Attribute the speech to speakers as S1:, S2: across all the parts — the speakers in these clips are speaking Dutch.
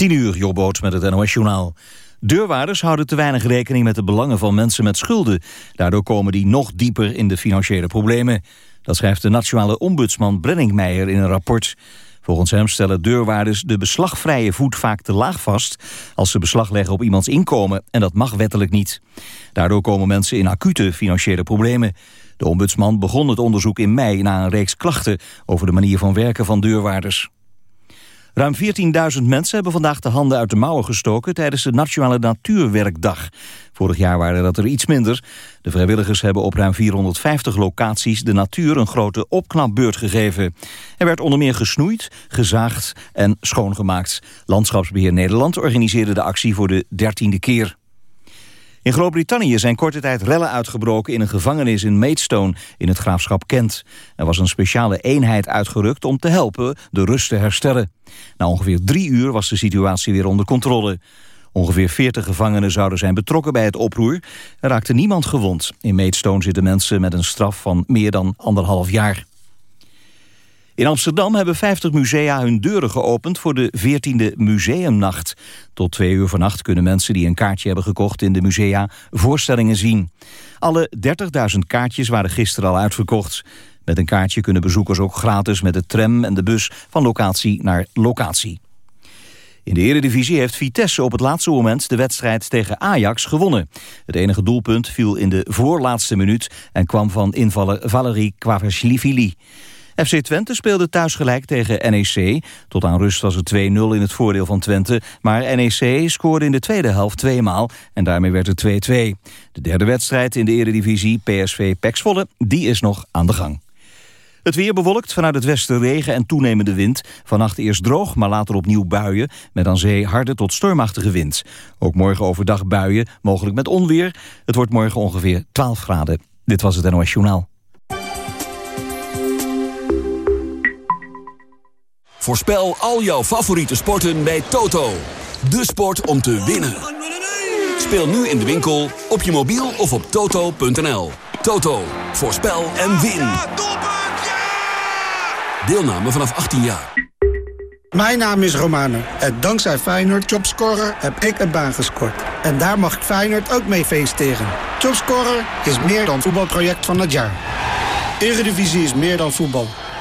S1: 10 uur, Jobboot met het NOS-journaal. Deurwaarders houden te weinig rekening met de belangen van mensen met schulden. Daardoor komen die nog dieper in de financiële problemen. Dat schrijft de nationale ombudsman Brenningmeijer in een rapport. Volgens hem stellen deurwaarders de beslagvrije voet vaak te laag vast... als ze beslag leggen op iemands inkomen, en dat mag wettelijk niet. Daardoor komen mensen in acute financiële problemen. De ombudsman begon het onderzoek in mei na een reeks klachten... over de manier van werken van deurwaarders. Ruim 14.000 mensen hebben vandaag de handen uit de mouwen gestoken tijdens de Nationale Natuurwerkdag. Vorig jaar waren dat er iets minder. De vrijwilligers hebben op ruim 450 locaties de natuur een grote opknapbeurt gegeven. Er werd onder meer gesnoeid, gezaagd en schoongemaakt. Landschapsbeheer Nederland organiseerde de actie voor de dertiende keer. In Groot-Brittannië zijn korte tijd rellen uitgebroken in een gevangenis in Maidstone in het graafschap Kent. Er was een speciale eenheid uitgerukt om te helpen de rust te herstellen. Na ongeveer drie uur was de situatie weer onder controle. Ongeveer 40 gevangenen zouden zijn betrokken bij het oproer. Er raakte niemand gewond. In Maidstone zitten mensen met een straf van meer dan anderhalf jaar. In Amsterdam hebben 50 musea hun deuren geopend voor de 14e Museumnacht. Tot twee uur vannacht kunnen mensen die een kaartje hebben gekocht in de musea voorstellingen zien. Alle 30.000 kaartjes waren gisteren al uitverkocht. Met een kaartje kunnen bezoekers ook gratis met de tram en de bus van locatie naar locatie. In de Eredivisie heeft Vitesse op het laatste moment de wedstrijd tegen Ajax gewonnen. Het enige doelpunt viel in de voorlaatste minuut en kwam van invaller Valerie Kvavashvili. FC Twente speelde thuis gelijk tegen NEC. Tot aan rust was het 2-0 in het voordeel van Twente. Maar NEC scoorde in de tweede helft tweemaal en daarmee werd het 2-2. De derde wedstrijd in de eredivisie, PSV Peksvolle, die is nog aan de gang. Het weer bewolkt, vanuit het westen regen en toenemende wind. Vannacht eerst droog, maar later opnieuw buien... met aan zee harde tot stormachtige wind. Ook morgen overdag buien, mogelijk met onweer. Het wordt morgen ongeveer 12 graden. Dit was het NOS Journaal.
S2: Voorspel al jouw favoriete sporten bij Toto. De sport om te winnen. Speel nu in de winkel, op je mobiel of op toto.nl. Toto, voorspel en win. Deelname vanaf 18 jaar.
S3: Mijn naam is Romano en dankzij Feyenoord Jobscorer heb ik een baan gescoord. En daar mag ik Feyenoord ook mee feesteren. Jobscorer is meer dan voetbalproject van het jaar. Eredivisie is meer dan voetbal.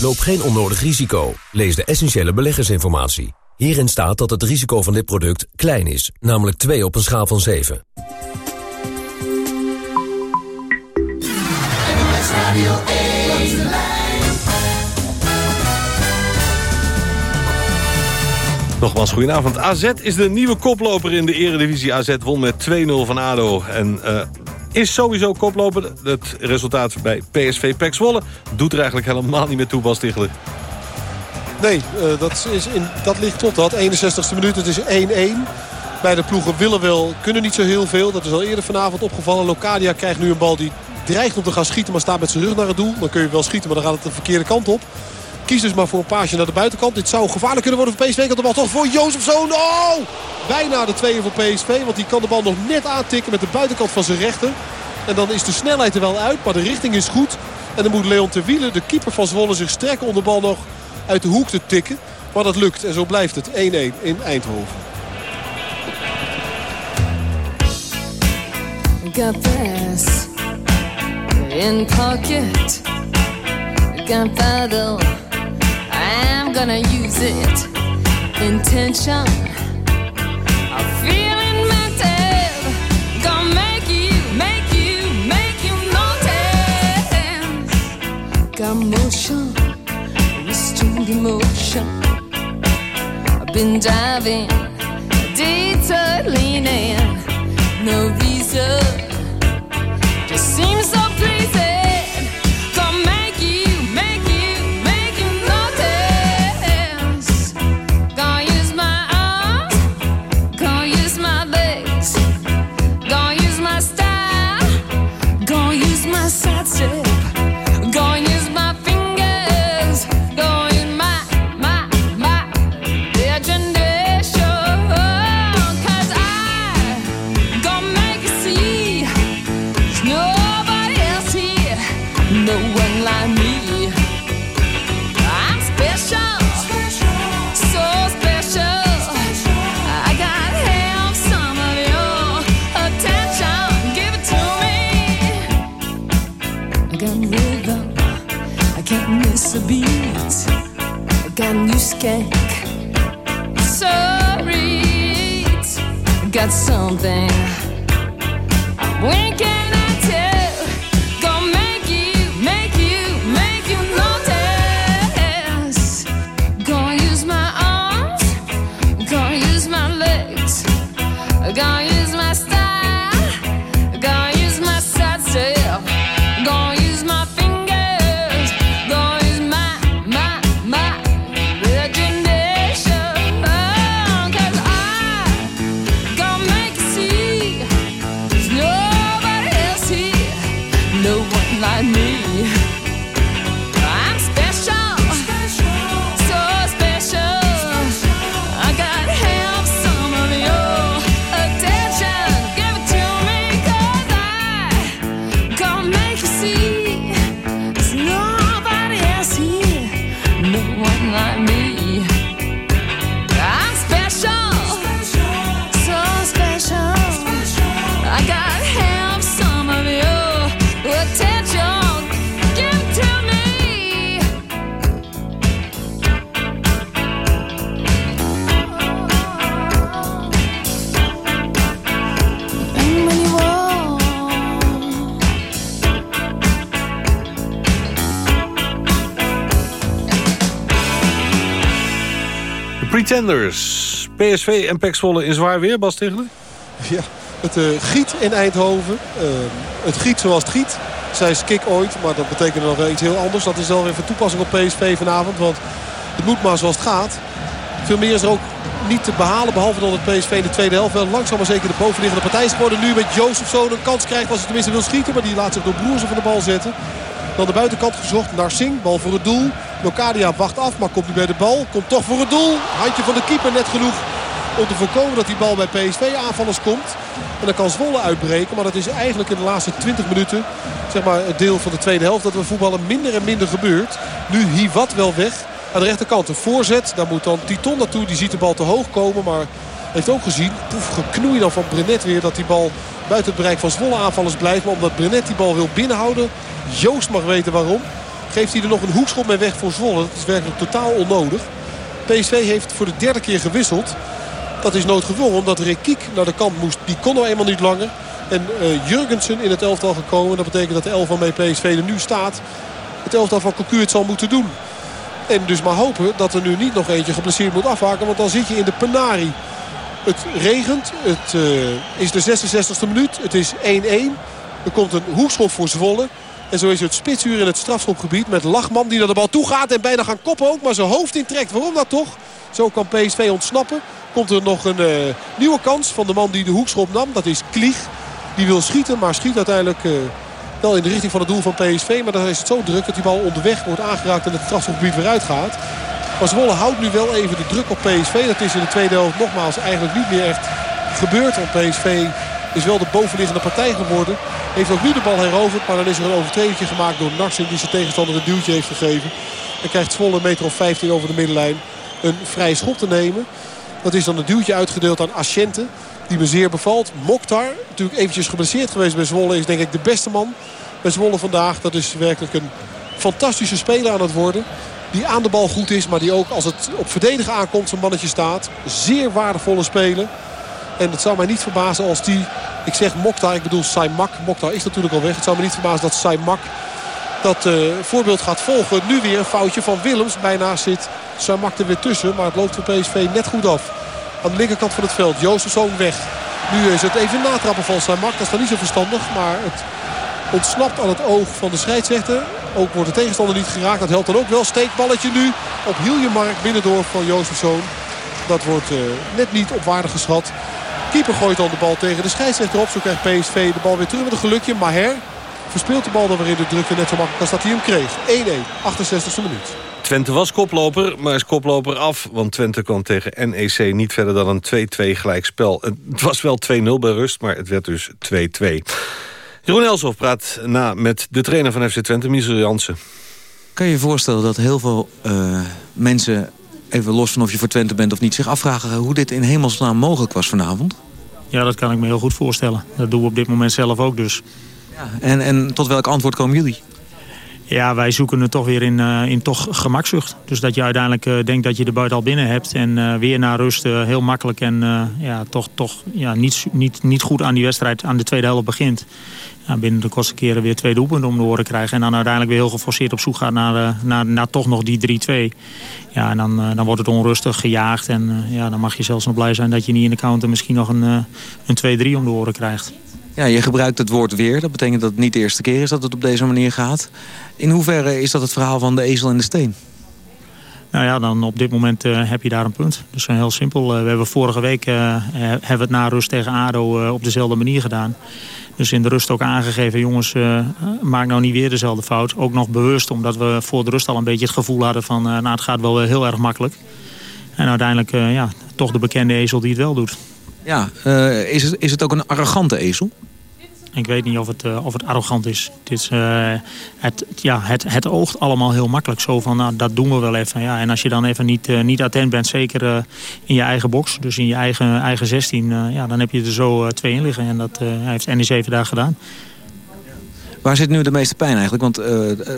S4: Loop geen onnodig risico. Lees de essentiële beleggersinformatie. Hierin staat dat het risico van dit product klein is, namelijk 2 op een schaal van 7.
S5: Nogmaals, goedenavond. AZ is de nieuwe koploper in de eredivisie. AZ won met 2-0 van ADO. En uh, is sowieso koploper. Het resultaat bij PSV Pek Zwolle doet er eigenlijk helemaal niet meer toe, Bas.
S6: Nee, uh, dat, is in, dat ligt tot dat. 61ste minuut, het is 1-1. Beide ploegen willen wel, kunnen niet zo heel veel. Dat is al eerder vanavond opgevallen. Locadia krijgt nu een bal die dreigt om te gaan schieten, maar staat met zijn rug naar het doel. Dan kun je wel schieten, maar dan gaat het de verkeerde kant op. Kies dus maar voor een paasje naar de buitenkant. Dit zou gevaarlijk kunnen worden voor PSV. Kan de bal toch voor Jozefzoon. Oh! Bijna de tweeën voor PSV. Want die kan de bal nog net aantikken met de buitenkant van zijn rechter. En dan is de snelheid er wel uit. Maar de richting is goed. En dan moet Leon Terwielen, de keeper van Zwolle, zich strekken om de bal nog uit de hoek te tikken. Maar dat lukt. En zo blijft het 1-1 in Eindhoven. Got in pocket. I'm gonna use it. Intention. I'm feeling mental. Gonna make you, make you, make you notice. Got motion, restrained emotion. I've been diving, leaning. No reason, just seems so pleasing.
S7: got rhythm. I can't miss a beat. I got new skank. Sorry, I got something. When
S8: can I? PSV en PEC Zwolle in zwaar weer, Bas?
S6: Ja, het eh, giet in Eindhoven. Eh, het giet zoals het giet. Zij skik ooit, maar dat betekent nog iets heel anders. Dat is wel even toepassing op PSV vanavond. Want het moet maar zoals het gaat. Veel meer is er ook niet te behalen. Behalve dat het PSV in de tweede helft wel langzaam maar zeker de bovenliggende partij is geworden. Nu met Jozefzoon een kans krijgt als hij tenminste wil schieten. Maar die laat zich door Broersen van de bal zetten. Dan de buitenkant gezocht naar Singh. Bal voor het doel. Locadia wacht af, maar komt nu bij de bal. Komt toch voor het doel. Handje van de keeper net genoeg om te voorkomen dat die bal bij PSV-aanvallers komt. En dan kan Zwolle uitbreken. Maar dat is eigenlijk in de laatste 20 minuten zeg maar, het deel van de tweede helft. Dat we voetballen minder en minder gebeurt. Nu Hivat wel weg. Aan de rechterkant een voorzet. Daar moet dan Titon naartoe. Die ziet de bal te hoog komen. Maar heeft ook gezien. Poef, geknoei dan van Brenet weer. Dat die bal buiten het bereik van Zwolle aanvallers blijft. Maar omdat Brenet die bal wil binnenhouden. Joost mag weten waarom. Geeft hij er nog een hoekschop mee weg voor Zwolle. Dat is werkelijk totaal onnodig. PSV heeft voor de derde keer gewisseld. Dat is noodgedwongen omdat Rekiek naar de kant moest. Die kon nou eenmaal niet langer. En uh, Jurgensen in het elftal gekomen. Dat betekent dat de elf waarmee PSV er nu staat. Het elftal van Cocu het zal moeten doen. En dus maar hopen dat er nu niet nog eentje geblesseerd moet afhaken. Want dan zit je in de penari. Het regent. Het uh, is de 66e minuut. Het is 1-1. Er komt een hoekschop voor Zwolle. En zo is het spitsuur in het strafschopgebied met Lachman die naar de bal toe gaat. En bijna gaan koppen ook, maar zijn hoofd intrekt. Waarom dat toch? Zo kan PSV ontsnappen. Komt er nog een uh, nieuwe kans van de man die de hoekschop nam. Dat is Klieg. Die wil schieten, maar schiet uiteindelijk uh, wel in de richting van het doel van PSV. Maar dan is het zo druk dat die bal onderweg wordt aangeraakt en het strafschopgebied weer uitgaat. Maar Zwolle houdt nu wel even de druk op PSV. Dat is in de tweede helft nogmaals eigenlijk niet meer echt gebeurd. Want PSV is wel de bovenliggende partij geworden. Heeft ook nu de bal heroverd. Maar dan is er een overtreding gemaakt door Narsing. Die zijn tegenstander een duwtje heeft gegeven. En krijgt Zwolle een meter of 15 over de middenlijn een vrije schop te nemen. Dat is dan een duwtje uitgedeeld aan Asciente. Die me zeer bevalt. Mokhtar, natuurlijk eventjes geblesseerd geweest bij Zwolle. Is denk ik de beste man bij Zwolle vandaag. Dat is werkelijk een fantastische speler aan het worden. Die aan de bal goed is. Maar die ook als het op verdedigen aankomt zijn mannetje staat. Zeer waardevolle speler. En het zou mij niet verbazen als die... Ik zeg Mokhtar, ik bedoel Saimak. Mokhtar is natuurlijk al weg. Het zou me niet verbazen dat Saimak dat uh, voorbeeld gaat volgen. Nu weer een foutje van Willems. Bijna zit Saimak er weer tussen. Maar het loopt voor PSV net goed af. Aan de linkerkant van het veld. Jozefzoon weg. Nu is het even natrappen van Saimak. Dat is dan niet zo verstandig. Maar het ontsnapt aan het oog van de scheidsrechter. Ook wordt de tegenstander niet geraakt. Dat helpt dan ook wel. Steekballetje nu op Hiljemark binnendoor van Jozefzoon. Dat wordt uh, net niet op waarde geschat. Keeper gooit dan de bal tegen de scheidsrechter op. Zo krijgt PSV de bal weer terug met een gelukje. Maher verspeelt de bal dan weer in de drukte net zo makkelijk als dat hij hem kreeg. 1-1, 68e minuut.
S8: Twente was koploper, maar is koploper af. Want Twente kwam tegen NEC niet verder dan een 2-2 gelijkspel. Het was wel 2-0 bij rust, maar het werd dus 2-2. Jeroen Elshoff praat na met de trainer van FC Twente, Michel Jansen.
S9: Kan je je voorstellen dat heel veel uh, mensen... even los van of je voor Twente bent of niet... zich afvragen hoe dit in hemelsnaam mogelijk was vanavond?
S10: Ja, dat kan ik me heel goed voorstellen. Dat doen we op dit moment zelf ook dus.
S9: Ja, en, en tot welk antwoord komen jullie?
S10: Ja, wij zoeken het toch weer in, eh, in toch gemakzucht. Dus dat je uiteindelijk eh, denkt dat je de buiten al binnen hebt. En eh, weer naar rust heel makkelijk. En ja, toch, toch ja, niet, niet, niet goed aan die wedstrijd aan de tweede helft begint. Ja, binnen de kortste keren weer twee doelpunten om de oren krijgen. En dan uiteindelijk weer heel geforceerd op zoek gaat naar, naar, naar toch nog die 3-2. Ja, en dan, dan wordt het onrustig, gejaagd. En ja, dan mag je zelfs nog blij zijn dat je niet in de counter misschien nog een, een 2-3 om de oren krijgt.
S9: Ja, je gebruikt het woord weer. Dat betekent dat het niet de eerste keer is dat het op deze manier gaat. In hoeverre is dat het verhaal van de ezel en de steen?
S10: Nou ja, dan op dit moment eh, heb je daar een punt. Dus heel simpel. Eh, we hebben vorige week eh, hebben we het na rust tegen ADO op dezelfde manier gedaan. Dus in de rust ook aangegeven, jongens, maak nou niet weer dezelfde fout. Ook nog bewust, omdat we voor de rust al een beetje het gevoel hadden van... nou, het gaat wel heel erg makkelijk. En uiteindelijk, ja, toch de bekende ezel die het wel doet.
S9: Ja, eh, is, het, is het ook een arrogante ezel?
S10: Ik weet niet of het, eh, of het arrogant is. Het, is eh, het, ja, het, het oogt allemaal heel makkelijk. Zo van, nou, dat doen we wel even. Ja, en als je dan even niet, eh, niet attent bent, zeker in je eigen box... dus in je eigen, eigen 16, eh, ja, dan heb je er zo twee in liggen. En dat heeft NEC vandaag gedaan.
S9: Waar zit nu de meeste pijn eigenlijk? Want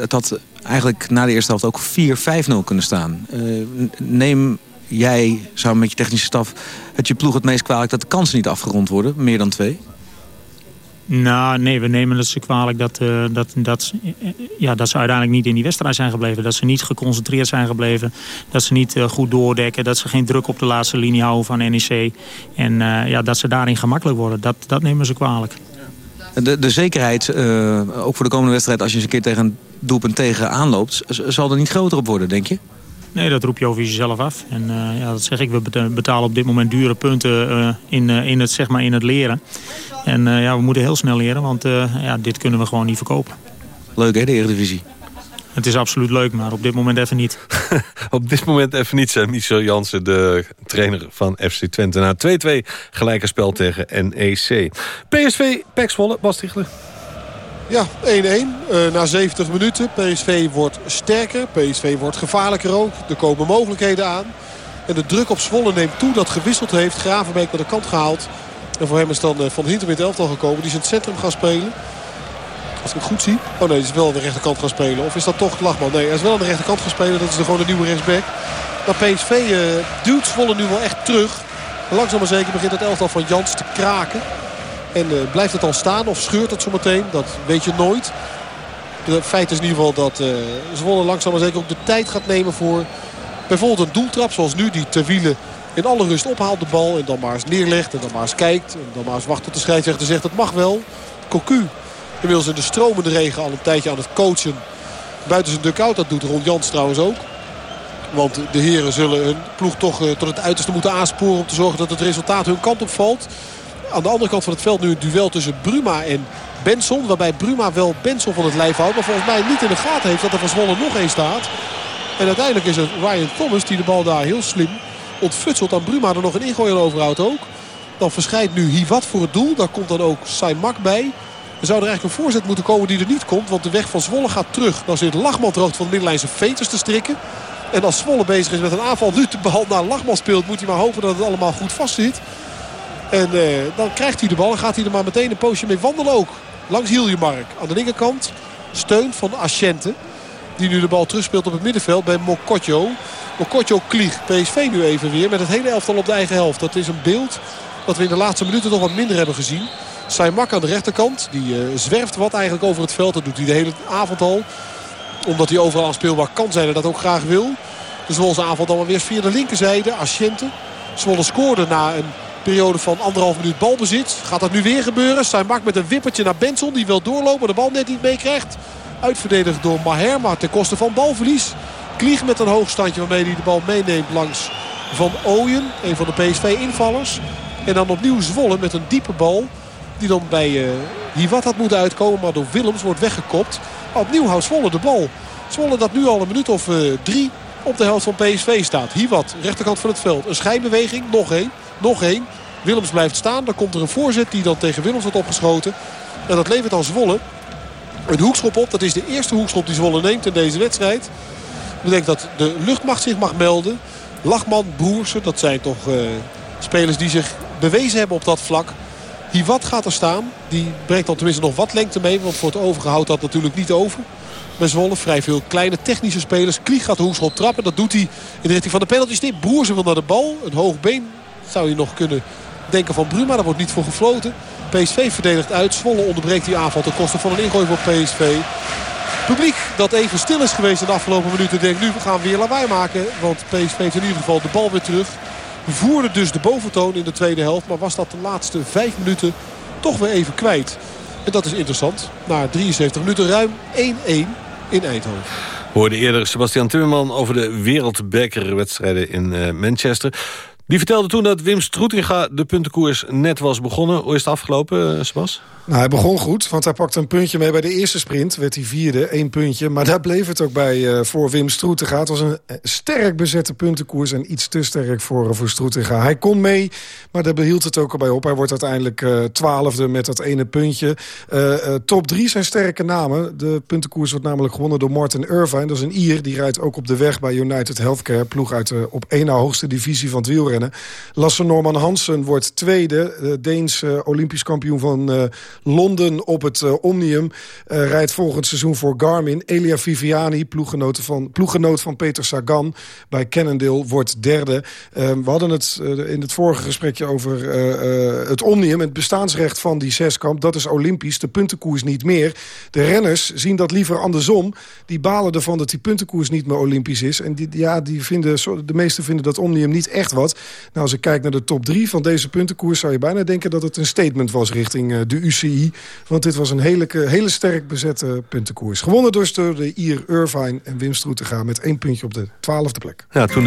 S9: het had eigenlijk na de eerste helft ook 4-5-0 kunnen staan. Neem jij, samen met je technische staf, het je ploeg het meest kwalijk... dat de kansen niet afgerond worden, meer dan twee?
S10: Nou, nee, we nemen het ze kwalijk dat, eh, dat, dat, eh, ja, dat ze uiteindelijk niet in die wedstrijd zijn gebleven. Dat ze niet geconcentreerd zijn gebleven. Dat ze niet eh, goed doordekken. Dat ze geen druk op de laatste linie houden van NEC. En eh, ja, dat ze daarin gemakkelijk worden. Dat, dat nemen ze kwalijk.
S9: De, de zekerheid, eh, ook voor de komende wedstrijd... als je eens een keer tegen een doelpunt tegen aanloopt... zal er niet groter op worden, denk je?
S10: Nee, dat roep je over jezelf af. En eh, ja, dat zeg ik, we beta- betalen op dit moment dure punten eh, in, eh, in, het, zeg maar in het leren. En ja, we moeten heel snel leren, want ja, dit kunnen we gewoon niet verkopen.
S9: Leuk hè, de Eredivisie?
S10: Het is absoluut leuk, maar op dit moment even niet.
S5: Op dit moment even niet, zei Michel Jansen, de trainer van FC Twente. Na 2-2 gelijke spel tegen NEC. PSV, Pek Zwolle, Bas Tichler.
S6: Ja, 1-1 eh, na 70 minuten. PSV wordt sterker. PSV wordt gevaarlijker ook. Er komen mogelijkheden aan. En de druk op Zwolle neemt toe. Dat gewisseld heeft. Gravenbeek naar de kant gehaald. En voor hem is dan eh, Van Hintem in elftal gekomen. Die is in het centrum gaan spelen. Als ik het goed zie. Oh nee, die is wel aan de rechterkant gaan spelen. Of is dat toch Lachman? Nee, hij is wel aan de rechterkant gaan spelen. Dat is er gewoon nieuwe rechtsback. Maar PSV eh, duwt Zwolle nu wel echt terug. Langzaam maar zeker begint het elftal van Jans te kraken. En eh, blijft het al staan of scheurt het zometeen? Dat weet je nooit. Het feit is in ieder geval dat eh Zwolle langzaam maar zeker ook de tijd gaat nemen voor bijvoorbeeld een doeltrap. Zoals nu die ter wielen in alle rust ophaalt de bal. En dan maar eens neerlegt en dan maar eens kijkt. En dan maar eens wacht tot de scheidsrechter zegt het mag wel. Cocu inmiddels in de stromende regen al een tijdje aan het coachen. Buiten zijn duck-out. Dat doet Ron Jans trouwens ook. Want de heren zullen hun ploeg toch eh, tot het uiterste moeten aansporen... om te zorgen dat het resultaat hun kant op valt. Aan de andere kant van het veld nu een duel tussen Bruma en Benson. Waarbij Bruma wel Benson van het lijf houdt. Maar volgens mij niet in de gaten heeft dat er van Zwolle nog één staat. En uiteindelijk is het Ryan Thomas die de bal daar heel slim ontfutselt. Aan Bruma er nog een ingooi overhoudt ook. Dan verschijnt nu Hivat voor het doel. Daar komt dan ook Saimak bij. Er zou er eigenlijk een voorzet moeten komen die er niet komt. Want de weg van Zwolle gaat terug. Dan zit Lachman droog van de middenlijnse veters te strikken. En als Zwolle bezig is met een aanval, nu de bal naar Lachman speelt... moet hij maar hopen dat het allemaal goed vast zit. En eh, dan krijgt hij de bal en gaat hij er maar meteen een poosje mee wandelen ook. Langs Hiljemark. Aan de linkerkant steun van Asciente. Die nu de bal terugspeelt op het middenveld bij Mokotjo. Mokotjo Klieg. PSV nu even weer met het hele elftal op de eigen helft. Dat is een beeld dat we in de laatste minuten nog wat minder hebben gezien. Saimak aan de rechterkant. Die eh, zwerft wat eigenlijk over het veld. Dat doet hij de hele avond al. Omdat hij overal aanspeelbaar kan zijn en dat ook graag wil. De Zwolse aanval dan weer via de linkerzijde. Asciente. Zwolle scoorde na een periode van anderhalf minuut balbezit. Gaat dat nu weer gebeuren? Saimak met een wippertje naar Benson. Die wil doorlopen, de bal net niet meekrijgt. Uitverdedigd door Maher, maar ten koste van balverlies. Klieg met een hoogstandje waarmee hij de bal meeneemt langs Van Ooyen. Een van de PSV-invallers. En dan opnieuw Zwolle met een diepe bal. Die dan bij Hiwat had moeten uitkomen. Maar door Willems wordt weggekopt. Opnieuw houdt Zwolle de bal. Zwolle dat nu al een minuut of eh, drie op de helft van PSV staat. Hiwat, rechterkant van het veld. Een schijnbeweging. Nog één. Nog één. Willems blijft staan. Dan komt er een voorzet die dan tegen Willems wordt opgeschoten. En dat levert dan Zwolle een hoekschop op. Dat is de eerste hoekschop die Zwolle neemt in deze wedstrijd. Ik denk dat de luchtmacht zich mag melden. Lachman, Broersen, dat zijn toch eh, spelers die zich bewezen hebben op dat vlak. Hiwat gaat er staan. Die brengt dan tenminste nog wat lengte mee. Want voor het overige houdt dat natuurlijk niet over. Bij Zwolle. Vrij veel kleine technische spelers. Klieg gaat hoekschop trappen. Dat doet hij in de richting van de penaltystip. Broersen wil naar de bal. Een hoog been zou je nog kunnen denken van Bruma. Daar wordt niet voor gefloten. PSV verdedigt uit. Zwolle onderbreekt die aanval ten koste van een ingooi voor PSV. Publiek dat even stil is geweest in de afgelopen minuten denkt nu gaan we weer lawaai maken. Want PSV heeft in ieder geval de bal weer terug. Voerde dus de boventoon in de tweede helft. Maar was dat de laatste vijf minuten toch weer even kwijt. En dat is interessant. Na 73 minuten ruim 1-1 in Eindhoven.
S11: We hoorden eerder Sebastian Timmerman over de wereldbekerwedstrijden in eh, Manchester. Die vertelde toen dat Wim Stroetinga de puntenkoers net was begonnen. Hoe is het afgelopen, uh, Sebas?
S12: Nou, hij begon goed, want hij pakte een puntje mee bij de eerste sprint. Werd hij vierde, één puntje. Maar daar bleef het ook bij uh, voor Wim Stroetinga. Het was een sterk bezette puntenkoers en iets te sterk voor, voor Stroetinga. Hij kon mee, maar daar behield het ook al bij op. Hij wordt uiteindelijk twaalfde met dat ene puntje. top drie zijn sterke namen. De puntenkoers wordt namelijk gewonnen door Martin Irvine. Dat is een Ier, die rijdt ook op de weg bij United Healthcare. Ploeg uit de op één na hoogste divisie van het wielrennen. Lasse Norman Hansen wordt tweede. De Deens uh, olympisch kampioen van uh, Londen op het uh, Omnium. rijdt volgend seizoen voor Garmin. Elia Viviani, ploeggenoot van, ploeggenoot van Peter Sagan bij Cannondale, wordt derde. we hadden het in het vorige gesprekje over het Omnium. Het bestaansrecht van die zeskamp, dat is olympisch. De puntenkoers niet meer. De renners zien dat liever andersom. Die balen ervan dat die puntenkoers niet meer olympisch is. En die, ja, die vinden, de meesten vinden dat Omnium niet echt wat. Nou, als ik kijk naar de top 3 van deze puntenkoers... zou je bijna denken dat het een statement was richting uh, de UCI. Want dit was een hele, hele sterk bezette puntenkoers. Gewonnen door de Ier Irvine en Wim Stroetega... met één puntje op de twaalfde plek.
S11: Ja, toen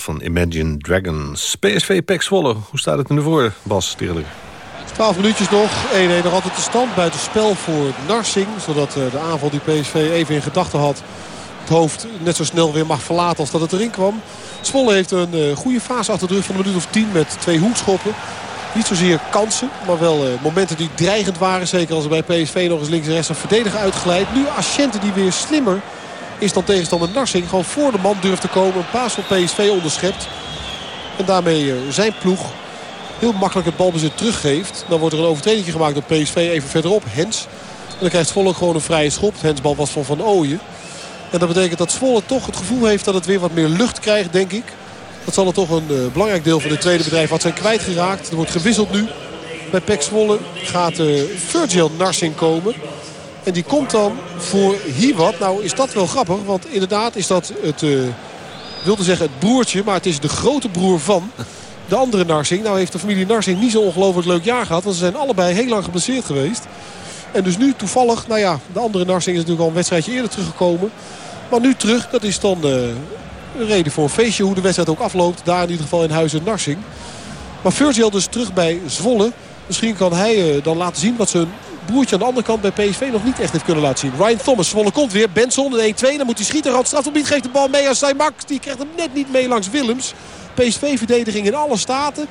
S11: van Imagine Dragons. PSV Pek Zwolle, hoe staat het er nu voor, Bas Tierlijk?
S6: 12 minuutjes nog. 1-1 nog altijd de stand. Buitenspel voor Narsing. Zodat eh, de aanval die PSV even in gedachten had. Het hoofd net zo snel weer mag verlaten als dat het erin kwam. Zwolle heeft een eh, goede fase achter de rug van een minuut of 10 met twee hoekschoppen. Niet zozeer kansen, maar wel eh, momenten die dreigend waren. Zeker als er bij PSV nog eens links en rechts een verdediger uitglijdt. Nu Asciente die weer slimmer is dan tegenstander Narsing. Gewoon voor de man durft te komen. Een paas van PSV onderschept. En daarmee eh, zijn ploeg heel makkelijk het balbezit teruggeeft. Dan wordt er een overtreding gemaakt door PSV even verderop. Hens. En dan krijgt Zwolle gewoon een vrije schop. Het hensbal was van Van Ooyen. En dat betekent dat Zwolle toch het gevoel heeft dat het weer wat meer lucht krijgt, denk ik. Dat zal er toch een eh, belangrijk deel van het tweede bedrijf wat zijn kwijtgeraakt. Er wordt gewisseld nu. Bij Pek Zwolle gaat eh Virgil Narsing komen. En die komt dan voor Hiwat. Nou is dat wel grappig, want inderdaad is dat het... ik wilde zeggen het broertje, maar het is de grote broer van de andere Narsing. Nou heeft de familie Narsing niet zo ongelooflijk leuk jaar gehad. Want ze zijn allebei heel lang geblesseerd geweest. En dus nu toevallig, nou ja, de andere Narsing is natuurlijk al een wedstrijdje eerder teruggekomen. Maar nu terug, dat is dan eh, een reden voor een feestje hoe de wedstrijd ook afloopt. Daar in ieder geval in Huizen Narsing. Maar Virgil dus terug bij Zwolle. Misschien kan hij eh, dan laten zien wat zijn broertje aan de andere kant bij PSV nog niet echt heeft kunnen laten zien. Ryan Thomas, Zwolle komt weer. Benson, een 1-2. Dan moet hij schieten. Rand strafgebied geeft de bal mee aan Saymak. Die krijgt hem net niet mee langs Willems. PSV-verdediging in alle staten.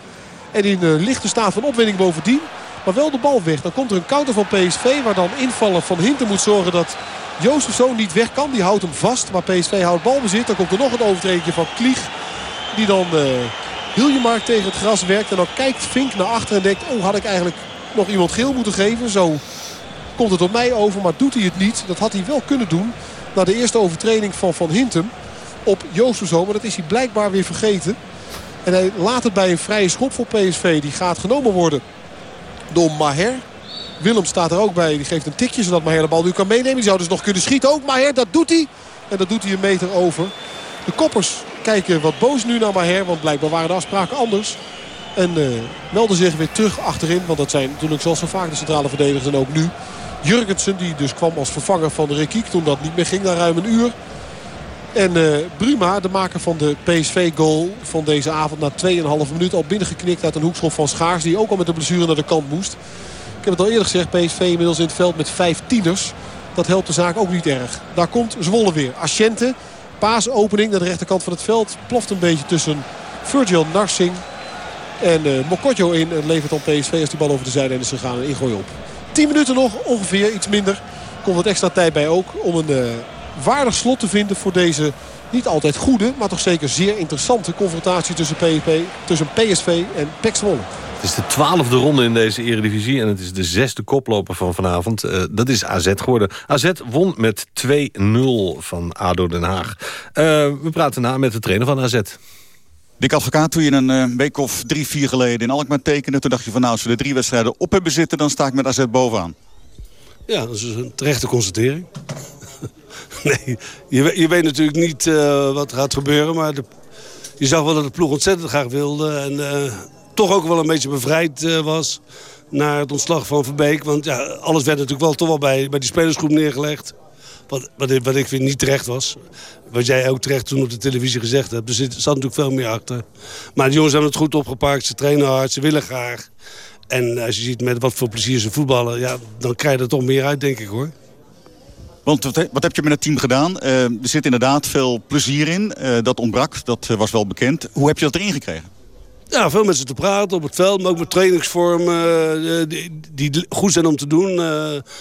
S6: En in een lichte staat van opwinding bovendien. Maar wel de bal weg. Dan komt er een counter van PSV. Waar dan invallen van Hinten moet zorgen dat Jozef zo niet weg kan. Die houdt hem vast. Maar PSV houdt balbezit. Dan komt er nog een overtreding van Klieg. Die dan uh, Hiljemark tegen het gras werkt. En dan kijkt Fink naar achter en denkt... Oh, had ik eigenlijk nog iemand geel moeten geven? Zo komt het op mij over. Maar doet hij het niet. Dat had hij wel kunnen doen. Na de eerste overtreding van Van Hintem op Jozef zo. Maar dat is hij blijkbaar weer vergeten. En hij laat het bij een vrije schop voor PSV. Die gaat genomen worden door Maher. Willem staat er ook bij. Die geeft een tikje zodat Maher de bal nu kan meenemen. Die zou dus nog kunnen schieten ook. Maher, dat doet hij. En dat doet hij een meter over. De koppers kijken wat boos nu naar Maher. Want blijkbaar waren de afspraken anders. En uh, melden zich weer terug achterin. Want dat zijn natuurlijk zoals zo vaak de centrale verdedigers. En ook nu Jurgensen die dus kwam als vervanger van de Rekiek. Toen dat niet meer ging na ruim een uur. En uh, Bruma, de maker van de PSV-goal van deze avond... na 2,5 minuut al binnengeknikt uit een hoekschop van Schaars... die ook al met de blessure naar de kant moest. Ik heb het al eerder gezegd, PSV inmiddels in het veld met vijf tieners. Dat helpt de zaak ook niet erg. Daar komt Zwolle weer. Asciente, paasopening naar de rechterkant van het veld. Ploft een beetje tussen Virgil Narsing en uh, Mokotjo in. En levert dan PSV als die bal over de zijlijn is gegaan en ingooi op. 10 minuten nog, ongeveer, iets minder. Komt wat extra tijd bij ook om een... Uh, waardig slot te vinden voor deze niet altijd goede, maar toch zeker zeer interessante confrontatie tussen, PSV, tussen PSV en PEC Zwolle.
S5: Het is de twaalfde ronde in deze eredivisie en het is de zesde koploper van vanavond. Dat is AZ geworden. AZ won met 2-0 van ADO Den Haag. We praten na met de trainer van AZ.
S13: Dick Advocaat, toen je een uh, week of drie, vier geleden in Alkmaar tekende... toen dacht je van nou, als we de drie wedstrijden op hebben zitten... dan sta ik met AZ bovenaan.
S14: Ja, dat is een terechte constatering. Nee, je, je, weet natuurlijk niet uh, wat gaat gebeuren. Maar de, je zag wel dat de ploeg ontzettend graag wilde. En uh, toch ook wel een beetje bevrijd was na het ontslag van Verbeek. Want ja, alles werd natuurlijk wel toch wel bij, bij die spelersgroep neergelegd. Wat, wat, ik vind niet terecht was. Wat jij ook terecht toen op de televisie gezegd hebt. Er zat natuurlijk veel meer achter. Maar de jongens hebben het goed opgepakt. Ze trainen hard, ze willen graag. En als je ziet met wat voor plezier ze voetballen... Ja, dan krijg je er toch meer uit, denk ik hoor.
S13: Want wat heb je met het team gedaan? Uh, er zit inderdaad veel plezier in. Uh, dat ontbrak, dat uh, was wel bekend. Hoe heb je dat erin gekregen?
S14: Ja, veel met ze te praten op het veld, maar ook met trainingsvormen die, die, goed zijn om te doen.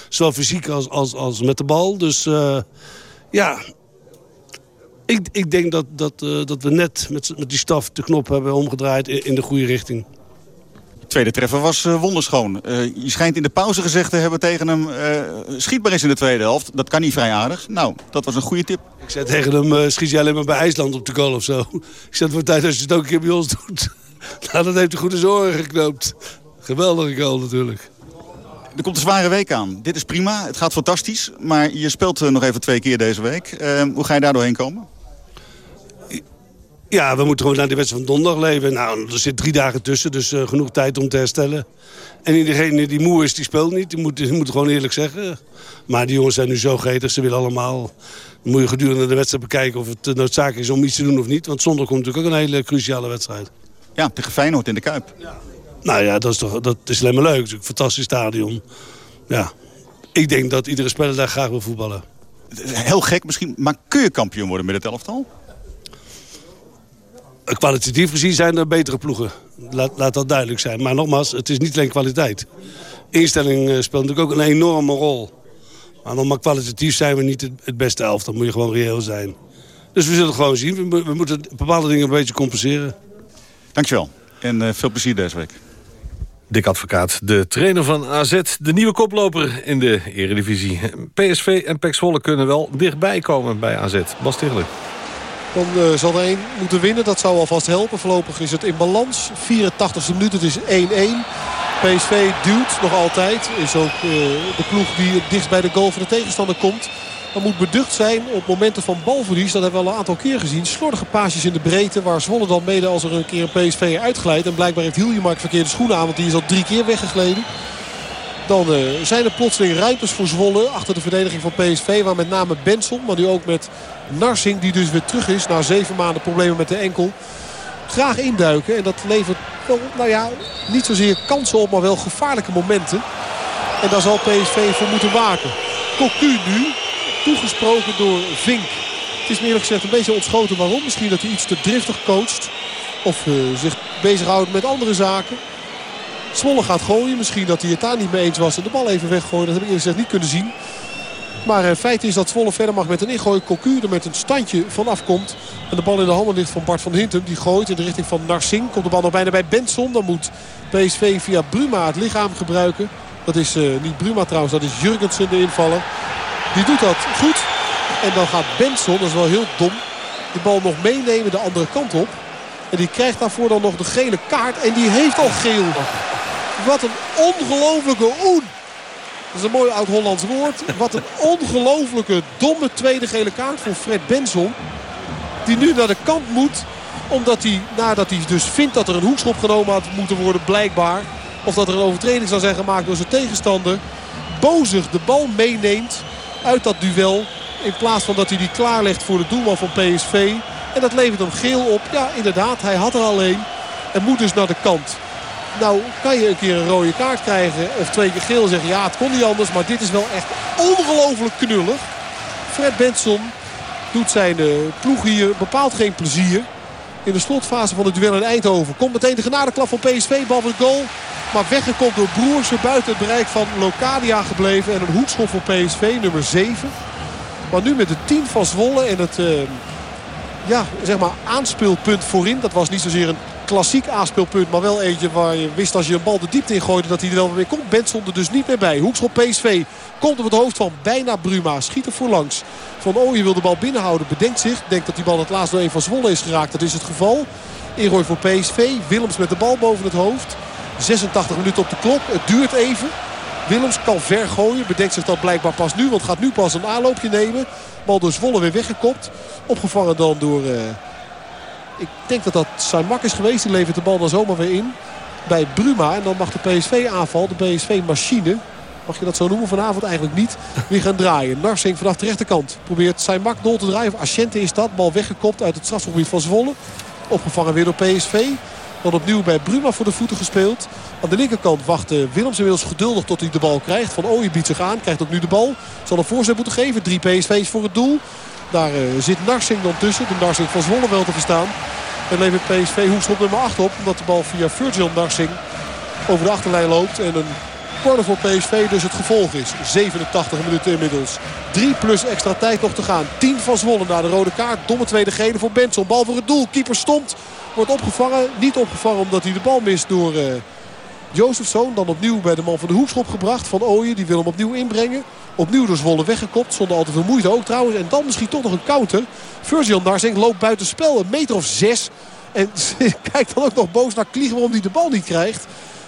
S14: zowel fysiek als, als, als met de bal. Dus ja, ik, ik denk dat, dat, dat we net met, met die staf de knop hebben omgedraaid in, in de goede richting.
S13: De tweede treffer was wonderschoon. Je schijnt in de pauze gezegd te hebben tegen hem... Schietbaar is in de tweede helft. Dat kan niet vrij aardig. Nou, dat was een goede tip.
S14: Ik zei tegen hem, schiet je alleen maar bij IJsland op de goal of zo. Ik zei, het wordt tijd als je het ook een keer bij ons doet. nou, dat heeft hij goed in zijn oren geknoopt. Geweldige goal natuurlijk.
S13: Er komt een zware week aan. Dit is prima, het gaat fantastisch. Maar je speelt nog even twee keer deze week. hoe ga je daar doorheen komen?
S14: Ja, we moeten gewoon naar de wedstrijd van donderdag leven. Nou, er zit drie dagen tussen, dus uh, genoeg tijd om te herstellen. En iedereen die moe is, die speelt niet. Die moet, die moet gewoon eerlijk zeggen. Maar die jongens zijn nu zo gretig, ze willen allemaal... Dan moet je gedurende de wedstrijd bekijken of het noodzakelijk is om iets te doen of niet. Want zondag komt natuurlijk ook een hele cruciale wedstrijd.
S13: Ja, tegen Feyenoord in de Kuip.
S14: Ja. Nou ja, dat is, toch, dat is alleen maar leuk. Het is een fantastisch stadion. Ja, ik denk dat iedere speler daar graag wil voetballen.
S13: Heel gek misschien, maar kun je kampioen worden met het elftal?
S14: Kwalitatief gezien zijn er betere ploegen. Laat, laat dat duidelijk zijn. Maar nogmaals, het is niet alleen kwaliteit. Instelling eh, speelt natuurlijk ook een enorme rol. Maar nogmaals, kwalitatief zijn we niet het, het beste elftal. moet je gewoon reëel zijn. Dus we zullen het gewoon zien. We moeten bepaalde dingen een beetje compenseren.
S13: Dankjewel. En eh, veel plezier deze week.
S5: Dick Advocaat, de trainer van AZ, de nieuwe koploper in de eredivisie. PSV en PEC Zwolle kunnen wel dichtbij komen bij AZ. Bas Tichler.
S6: Dan eh, zal er één moeten winnen. Dat zou alvast helpen. Voorlopig is het in balans. 84e minuut. Het is 1-1. PSV duwt nog altijd. Is ook eh, de ploeg die het dichtst bij de goal van de tegenstander komt. Maar moet beducht zijn op momenten van balverlies. Dat hebben we al een aantal keer gezien. Slordige paasjes in de breedte. Waar Zwolle dan mede als er een keer een PSV uitglijdt. En blijkbaar heeft Hiljemark verkeerde schoenen aan. Want die is al drie keer weggegleden. Dan eh, zijn er plotseling ruimtes voor Zwolle achter de verdediging van PSV. Waar met name Benson, maar nu ook met Narsing die dus weer terug is. Na zeven maanden problemen met de enkel. Graag induiken. En dat levert nou ja, niet zozeer kansen op, maar wel gevaarlijke momenten. En daar zal PSV voor moeten waken. Cocu nu, toegesproken door Vink. Het is me eerlijk gezegd een beetje ontschoten waarom. Misschien dat hij iets te driftig coacht. Of eh, zich bezighoudt met andere zaken. Zwolle gaat gooien. Misschien dat hij het daar niet mee eens was en de bal even weggooien. Dat heb ik eerlijk gezegd niet kunnen zien. Maar het feit is dat Zwolle verder mag met een ingooi. Cocu er met een standje vanaf komt. En de bal in de handen ligt van Bart van Hintem. Die gooit in de richting van Narsing. Komt de bal nog bijna bij Benson. Dan moet PSV via Bruma het lichaam gebruiken. Dat is eh, niet Bruma trouwens, dat is Jurgensen de invaller. Die doet dat goed. En dan gaat Benson, dat is wel heel dom, de bal nog meenemen de andere kant op. En die krijgt daarvoor dan nog de gele kaart. En die heeft al geel. Wat een ongelofelijke oen. Dat is een mooi oud-Hollands woord. Wat een ongelofelijke domme tweede gele kaart voor Fred Benson. Die nu naar de kant moet. Omdat hij, nadat hij dus vindt dat er een hoekschop genomen had moeten worden blijkbaar. Of dat er een overtreding zou zijn gemaakt door zijn tegenstander. Bozig de bal meeneemt uit dat duel. In plaats van dat hij die klaarlegt voor de doelman van PSV. En dat levert hem geel op. Ja, inderdaad, hij had er alleen. En moet dus naar de kant. Nou, kan je een keer een rode kaart krijgen of twee keer geel zeggen. Ja, het kon niet anders, maar dit is wel echt ongelooflijk knullig. Fred Benson doet zijn eh, ploeg hier bepaald geen plezier. In de slotfase van het duel in Eindhoven komt meteen de genadeklap van PSV. Bal de goal. Maar weggekomen door Broersen buiten het bereik van Locadia gebleven. En een hoekschop voor PSV, nummer 7. Maar nu met de 10 van Zwolle en het eh, ja, zeg maar aanspeelpunt voorin. Dat was niet zozeer een klassiek aanspeelpunt. Maar wel eentje waar je wist als je een bal de diepte in gooide dat hij er wel weer komt. Benson er dus niet meer bij. Hoekschop PSV komt op het hoofd van bijna Bruma. Schiet er voorlangs. Van Ooyen wil de bal binnenhouden. Bedenkt zich. Denkt dat die bal het laatst door een van Zwolle is geraakt. Dat is het geval. Ingooi voor PSV. Willems met de bal boven het hoofd. 86 minuten op de klok. Het duurt even. Willems kan ver gooien. Bedenkt zich dat blijkbaar pas nu. Want gaat nu pas een aanloopje nemen. Bal door Zwolle weer weggekopt. Opgevangen dan door... eh, ik denk dat dat Saimak is geweest. Die levert de bal dan zomaar weer in. Bij Bruma. En dan mag de PSV-aanval, de PSV-machine... Mag je dat zo noemen vanavond eigenlijk niet. Weer gaan draaien. Narsing vanaf de rechterkant. Probeert Saimak dol te draaien. Of Asciente is dat. Bal weggekopt uit het strafgebied van Zwolle. Opgevangen weer door PSV. Dan opnieuw bij Bruma voor de voeten gespeeld. Aan de linkerkant wacht Willems inmiddels geduldig tot hij de bal krijgt. Van Ooyen biedt zich aan. Krijgt ook nu de bal. Zal een voorzet moeten geven. Drie PSV's voor het doel. Daar eh, zit Narsing dan tussen. De Narsing van Zwolle wel te verstaan. En levert PSV hoekschop nummer 8 op. Omdat de bal via Virgil Narsing over de achterlijn loopt. En een corner voor PSV dus het gevolg is. 87 minuten inmiddels. 3 plus extra tijd nog te gaan. 10 van Zwolle naar de rode kaart. Domme tweede gele voor Benson. Bal voor het doel. Keeper stomt. Wordt opgevangen. Niet opgevangen omdat hij de bal mist door uh, Jozefzoon. Dan opnieuw bij de man van de hoekschop gebracht. Van Ooyen. Die wil hem opnieuw inbrengen. Opnieuw door Zwolle weggekopt. Zonder al te veel moeite ook trouwens. En dan misschien toch nog een counter. Virgil Narsing loopt buiten spel. Een meter of zes. En kijkt dan ook nog boos naar Klieg waarom hij de bal niet krijgt.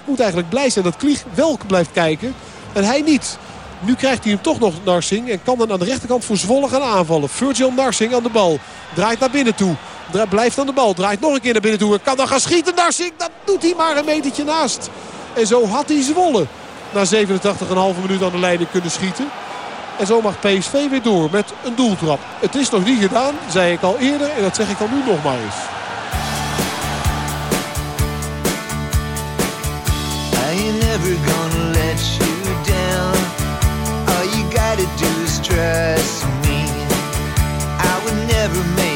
S6: Moet eigenlijk blij zijn dat Klieg wel blijft kijken. En hij niet. Nu krijgt hij hem toch nog Narsing. En kan dan aan de rechterkant voor Zwolle gaan aanvallen. Virgil Narsing aan de bal. Draait naar binnen toe. Blijft aan de bal. Draait nog een keer naar binnen toe. En kan dan gaan schieten. Narsing. Dat doet hij maar een metertje naast. En zo had hij Zwolle. Na 87,5 minuten aan de leiding kunnen schieten. En zo mag PSV weer door met een doeltrap. Het is nog niet gedaan, zei ik al eerder. En dat zeg ik dan nu nog maar eens.
S15: Ain't never gonna let you down. All you gotta do is trust me. I would never make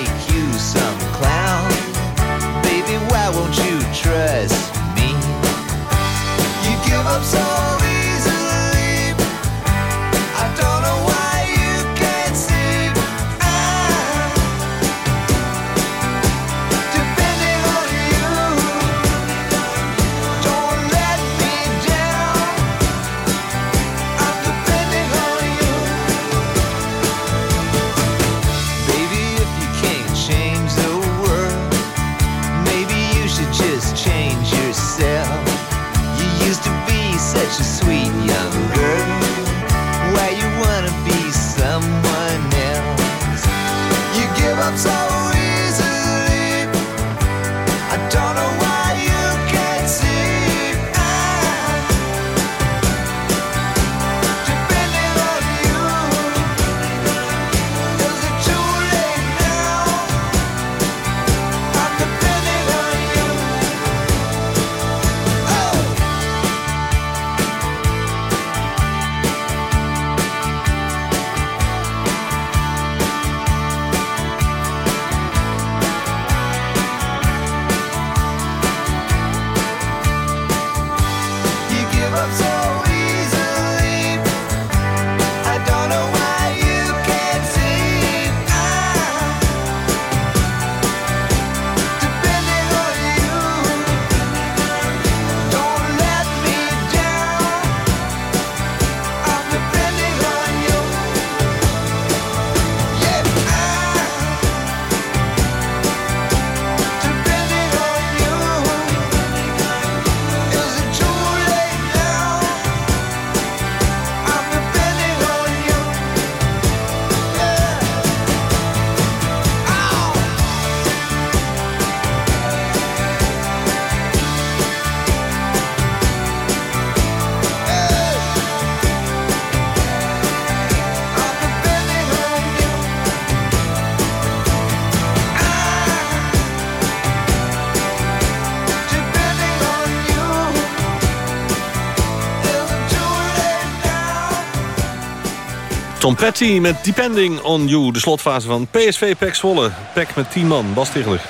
S5: Tom Petty met Depending on You. De slotfase van PSV Pek Zwolle. Pek met 10 man. Bas Tichler.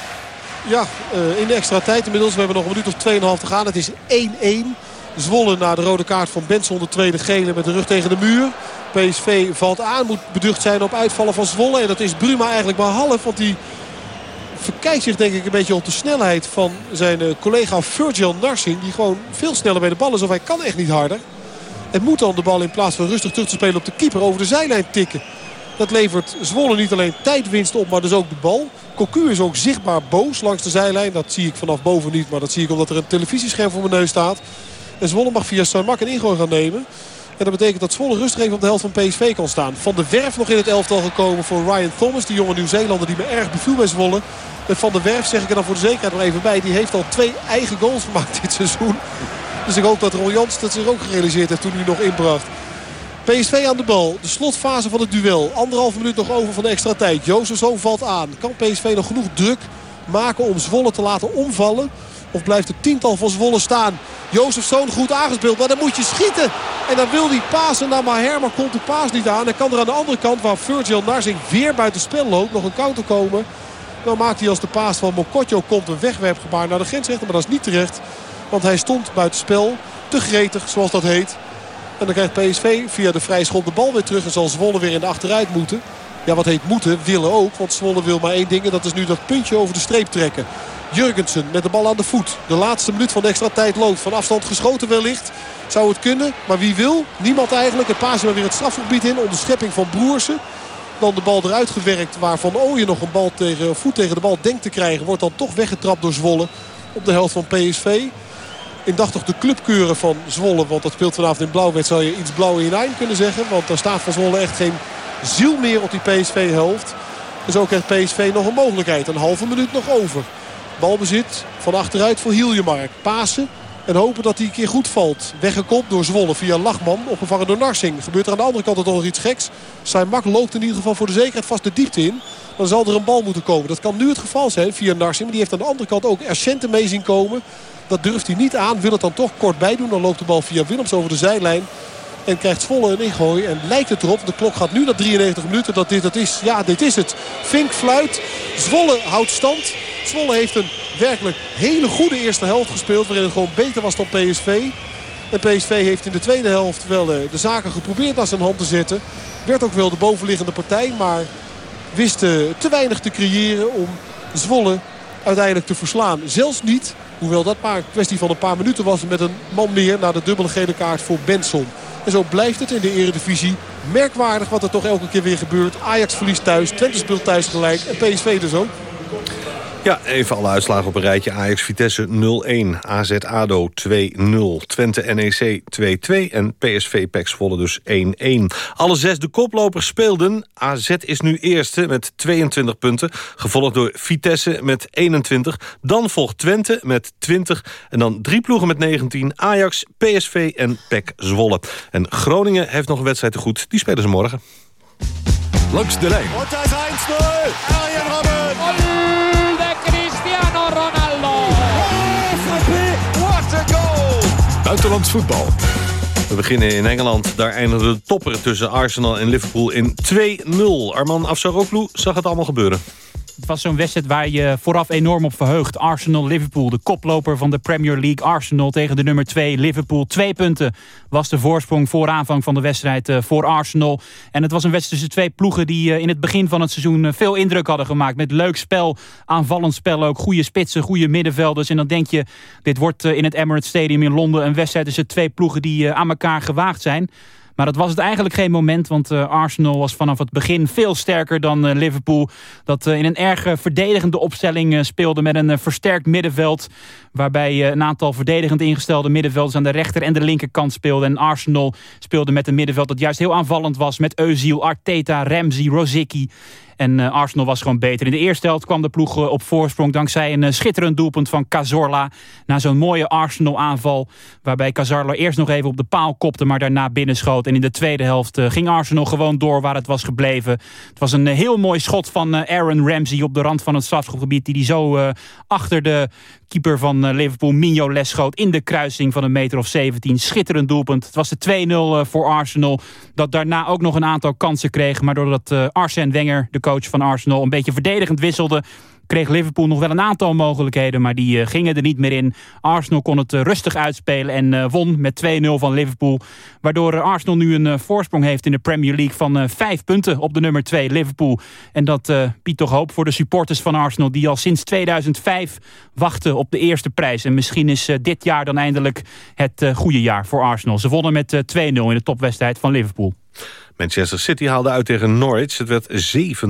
S6: Ja, eh, in de extra tijd inmiddels. We hebben nog een minuut of 2,5 te gaan. Het is 1-1. Zwolle na de rode kaart van Benson de tweede gele met de rug tegen de muur. PSV valt aan, moet beducht zijn op uitvallen van Zwolle. En dat is Bruma eigenlijk maar half, want die verkijkt zich denk ik een beetje op de snelheid van zijn eh, collega Virgil Narsing. Die gewoon veel sneller bij de bal is of hij kan echt niet harder. En moet dan de bal in plaats van rustig terug te spelen op de keeper over de zijlijn tikken. Dat levert Zwolle niet alleen tijdwinst op, maar dus ook de bal. Cocu is ook zichtbaar boos langs de zijlijn. Dat zie ik vanaf boven niet, maar dat zie ik omdat er een televisiescherm voor mijn neus staat. En Zwolle mag via Samak een ingooi gaan nemen. En dat betekent dat Zwolle rustig even op de helft van PSV kan staan. Van de Werf nog in het elftal gekomen voor Ryan Thomas. Die jonge Nieuw-Zeelander die me erg beviel bij Zwolle. En Van der Werf zeg ik er dan voor de zekerheid nog even bij. Die heeft al twee eigen goals gemaakt dit seizoen. Dus ik hoop dat Ron Jans dat zich ook gerealiseerd heeft toen hij nog inbracht. PSV aan de bal. De slotfase van het duel. Anderhalve minuut nog over van de extra tijd. Jozefzoon valt aan. Kan PSV nog genoeg druk maken om Zwolle te laten omvallen? Of blijft het tiental van Zwolle staan? Jozefzoon goed aangespeeld. Maar dan moet je schieten. En dan wil hij pasen naar Maher. Maar komt de paas niet aan. En kan er aan de andere kant waar Virgil Narsing weer buiten spel loopt. Nog een counter komen. Dan maakt hij als de paas van Mokotjo komt een wegwerpgebaar naar de grensrechter. Maar dat is niet terecht. Want hij stond buiten spel. Te gretig zoals dat heet. En dan krijgt PSV via de vrije schop de bal weer terug. En zal Zwolle weer in de achteruit moeten. Ja, wat heet moeten, willen ook. Want Zwolle wil maar één ding. En dat is nu dat puntje over de streep trekken. Jurgensen met de bal aan de voet. De laatste minuut van de extra tijd loopt. Van afstand geschoten wellicht. Zou het kunnen. Maar wie wil? Niemand eigenlijk. En paas weer het strafgebied in. Onderschepping van Broersen. Dan de bal eruit gewerkt. Waar Van Ooyen nog een bal tegen, voet tegen de bal denkt te krijgen. Wordt dan toch weggetrapt door Zwolle. Op de helft van PSV. Indachtig de clubkeuren van Zwolle. Want dat speelt vanavond in blauw-wit. Zou je iets blauw in een kunnen zeggen. Want daar staat van Zwolle echt geen ziel meer op die PSV-helft. Dus ook heeft PSV nog een mogelijkheid. Een halve minuut nog over. Balbezit van achteruit voor Hieljemark. Pasen En hopen dat hij een keer goed valt. Weggekopt door Zwolle via Lachman. Opgevangen door Narsing. Gebeurt er aan de andere kant toch nog iets geks. Saimak loopt in ieder geval voor de zekerheid vast de diepte in. Dan zal er een bal moeten komen. Dat kan nu het geval zijn via Narsing. Maar die heeft aan de andere kant ook Ercente mee komen. Dat durft hij niet aan. Wil het dan toch kort bij doen. Dan loopt de bal via Willems over de zijlijn. En krijgt Zwolle een ingooi. En lijkt het erop. De klok gaat nu naar 93 minuten. Dat dit dat is. Ja, dit is het. Vink fluit. Zwolle houdt stand. Zwolle heeft een werkelijk hele goede eerste helft gespeeld. Waarin het gewoon beter was dan PSV. En PSV heeft in de tweede helft wel eh, de zaken geprobeerd naar zijn hand te zetten. Werd ook wel de bovenliggende partij. Maar wist eh, te weinig te creëren om Zwolle uiteindelijk te verslaan. Zelfs niet, hoewel dat maar een kwestie van een paar minuten was... met een man meer naar de dubbele gele kaart voor Benson. En zo blijft het in de eredivisie merkwaardig wat er toch elke keer weer gebeurt. Ajax verliest thuis, Twente speelt thuis gelijk en PSV dus ook.
S5: Ja, even alle uitslagen op een rijtje. Ajax Vitesse 0-1, AZ ADO 2-0, Twente NEC 2-2 en PSV PEC Zwolle dus 1-1. Alle zes de koplopers speelden. AZ is nu eerste met 22 punten, gevolgd door Vitesse met 21. Dan volgt Twente met 20 en dan drie ploegen met 19. Ajax, PSV en PEC Zwolle. En Groningen heeft nog een wedstrijd te goed. Die spelen ze morgen.
S2: Langs de lijn. Buitenlands voetbal.
S5: We beginnen in Engeland. Daar eindigde de topper tussen Arsenal en Liverpool in 2-0. Arman Afsaroglu zag het allemaal gebeuren.
S16: Het was zo'n wedstrijd waar je vooraf enorm op verheugt. Arsenal-Liverpool, de koploper van de Premier League. Arsenal tegen de nummer 2, Liverpool. Twee punten was de voorsprong voor aanvang van de wedstrijd eh, voor Arsenal. En het was een wedstrijd tussen twee ploegen die eh, in het begin van het seizoen eh, veel indruk hadden gemaakt. Met leuk spel, aanvallend spel ook. Goede spitsen, goede middenvelders. En dan denk je, dit wordt in het Emirates Stadium in Londen een wedstrijd tussen twee ploegen die aan elkaar gewaagd zijn. Maar dat was het eigenlijk geen moment, want uh, Arsenal was vanaf het begin veel sterker dan uh, Liverpool. Dat uh, in een erg verdedigende opstelling speelde met een versterkt middenveld. Waarbij een aantal verdedigend ingestelde middenvelders aan de rechter en de linkerkant speelden. En Arsenal speelde met een middenveld dat juist heel aanvallend was. Met Özil, Arteta, Ramsey, Rosicky. En uh, Arsenal was gewoon beter. In de eerste helft kwam de ploeg uh, op voorsprong dankzij een uh, schitterend doelpunt van Cazorla. Na zo'n mooie Arsenal aanval. Waarbij Cazorla eerst nog even op de paal kopte, maar daarna binnenschoot. En in de tweede helft ging Arsenal gewoon door waar het was gebleven. Het was een heel mooi schot van Aaron Ramsey op de rand van het strafgebied. Die die zo achter de keeper van Liverpool, Minho, les schoot. In de kruising van een meter of 17. Schitterend doelpunt. Het was de 2-0 voor Arsenal. Dat daarna ook nog een aantal kansen kreeg. Maar doordat Arsène Wenger, de coach van Arsenal, een beetje verdedigend wisselde kreeg Liverpool nog wel een aantal mogelijkheden, maar die uh, gingen er niet meer in. Arsenal kon het uh, rustig uitspelen en uh, won met 2-0 van Liverpool. Waardoor Arsenal nu een voorsprong heeft in de Premier League van vijf punten op de nummer 2 Liverpool. En dat biedt toch hoop voor de supporters van Arsenal die al sinds 2005 wachten op de eerste prijs. En misschien is dit jaar dan eindelijk het goede jaar voor Arsenal. Ze wonnen met 2-0 in de topwedstrijd van Liverpool.
S5: Manchester City haalde uit tegen Norwich. Het werd 7-0.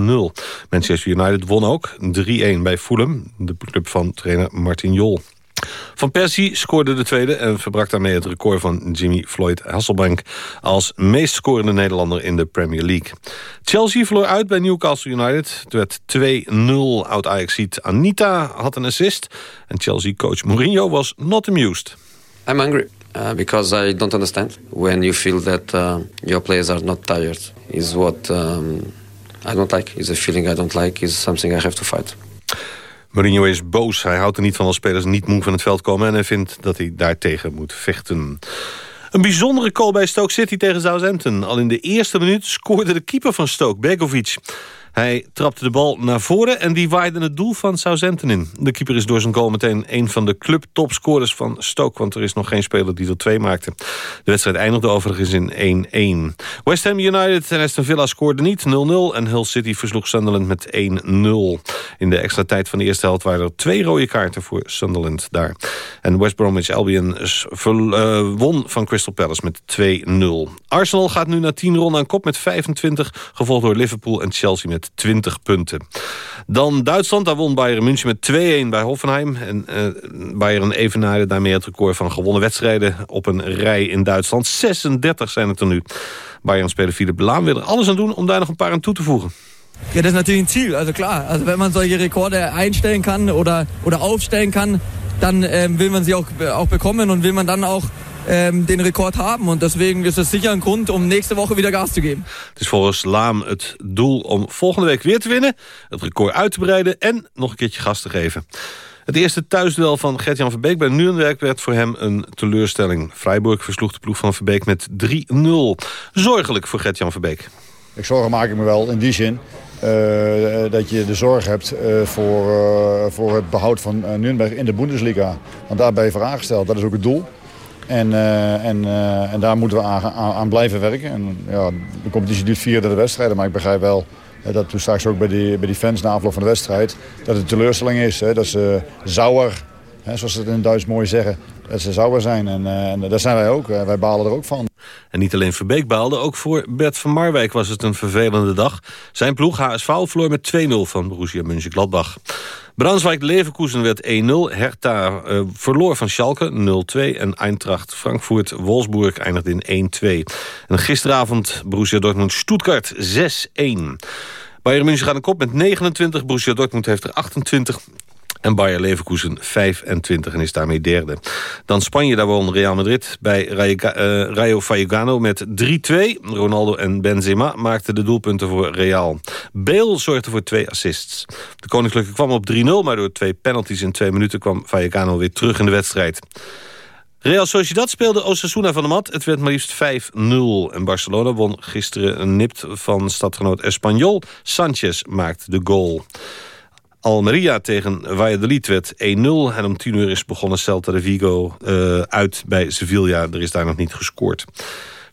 S5: Manchester United won ook 3-1 bij Fulham. De club van trainer Martin Jol. Van Persie scoorde de tweede en verbrak daarmee het record van Jimmy Floyd Hasselbank als meest scorende Nederlander in de Premier League. Chelsea verloor uit bij Newcastle United. Het werd 2-0. oud ajax Anita had een assist en Chelsea-coach Mourinho was not amused.
S17: I'm angry. Uh, because I don't understand when you feel that uh, your players are not tired is what um, I don't like. Is a feeling I don't like. Is something I have to fight.
S5: Mourinho is boos. Hij houdt er niet van als spelers niet moe van het veld komen... en hij vindt dat hij daartegen moet vechten. Een bijzondere call bij Stoke City tegen Southampton. Al in de eerste minuut scoorde de keeper van Stoke, Begovic. Hij trapte de bal naar voren en die waaide het doel van Southampton in. De keeper is door zijn goal meteen een van de clubtopscorers van Stoke... want er is nog geen speler die er twee maakte. De wedstrijd eindigde overigens in 1-1. West Ham United en Aston Villa scoorden niet 0-0... en Hull City versloeg Sunderland met 1-0. In de extra tijd van de eerste helft waren er twee rode kaarten voor Sunderland daar. En West Bromwich Albion uh, won van Crystal Palace met 2-0. Arsenal gaat nu na 10 ronden aan kop met 25... gevolgd door Liverpool en Chelsea met 20 punten. Dan Duitsland, daar won Bayern München met 2-1 bij Hoffenheim. En uh, Bayern evenaarde daarmee het record van gewonnen wedstrijden... op een rij in Duitsland. 36 zijn het er nu. Bayern speler Philipp Lahm wil er alles aan doen om daar nog een paar aan toe te voegen.
S18: Ja, das ist natürlich ein Ziel. Also klar, also wenn man solche Rekorde einstellen kann oder, oder aufstellen kann, dann ähm, will man sie auch, auch bekommen will man dann auch ähm, den Rekord haben. Und deswegen ist das sicher ein Grund, um nächste Woche wieder Gas zu geben.
S5: Het is volgens Laam het doel om volgende week weer te winnen... het record uit te breiden en nog een keertje gas te geven. Het eerste thuisduel van Gert-Jan Verbeek bij Nuremberg werd voor hem een teleurstelling. Freiburg versloeg de ploeg van Verbeek met 3-0. Zorgelijk voor Gert-Jan Verbeek.
S19: Ik zorgen maak ik me wel in die zin eh, dat je de zorg hebt eh, voor, eh, voor het behoud van uh, Nürnberg in de Bundesliga. Want daar ben je voor aangesteld. Dat is ook het doel. En, eh, en, eh, en daar moeten we aan, blijven werken. En, ja, de competitie duurt vier derde wedstrijden, maar ik begrijp wel dat toen straks ook bij die, bij die fans na afloop van de wedstrijd... dat het teleurstelling is, hè, dat ze zauwer, hè, zoals ze het in Duits mooi zeggen... dat ze zauwer zijn en, eh, en dat zijn wij ook. Wij balen er ook van.
S5: En niet alleen Verbeek baalde, ook voor Bert van Marwijk was het een vervelende dag. Zijn ploeg HSV verloor met 2-0 van Borussia Mönchengladbach. Braunschweig-Leverkusen werd 1-0. Hertha eh, verloor van Schalke 0-2. En Eintracht Frankfurt-Wolfsburg eindigde in 1-2. En gisteravond Borussia Dortmund-Stuttgart 6-1. Bayern München gaat een kop met 29. Borussia Dortmund heeft er 28. En Bayer Leverkusen 25 en is daarmee derde. Dan Spanje, daar won Real Madrid bij Rayo, eh, Rayo Vallecano met 3-2. Ronaldo en Benzema maakten de doelpunten voor Real. Bale zorgde voor twee assists. De Koninklijke kwam op 3-0, maar door twee penalties in twee minuten... kwam Vallecano weer terug in de wedstrijd. Real Sociedad speelde Osasuna van de mat. Het werd maar liefst 5-0. En Barcelona won gisteren een nipt van stadgenoot Espanyol. Sanchez maakte de goal. Almeria tegen Valladolid werd 1-0. En om 10 uur is begonnen Celta de Vigo uh, uit bij Sevilla. Er is daar nog niet gescoord.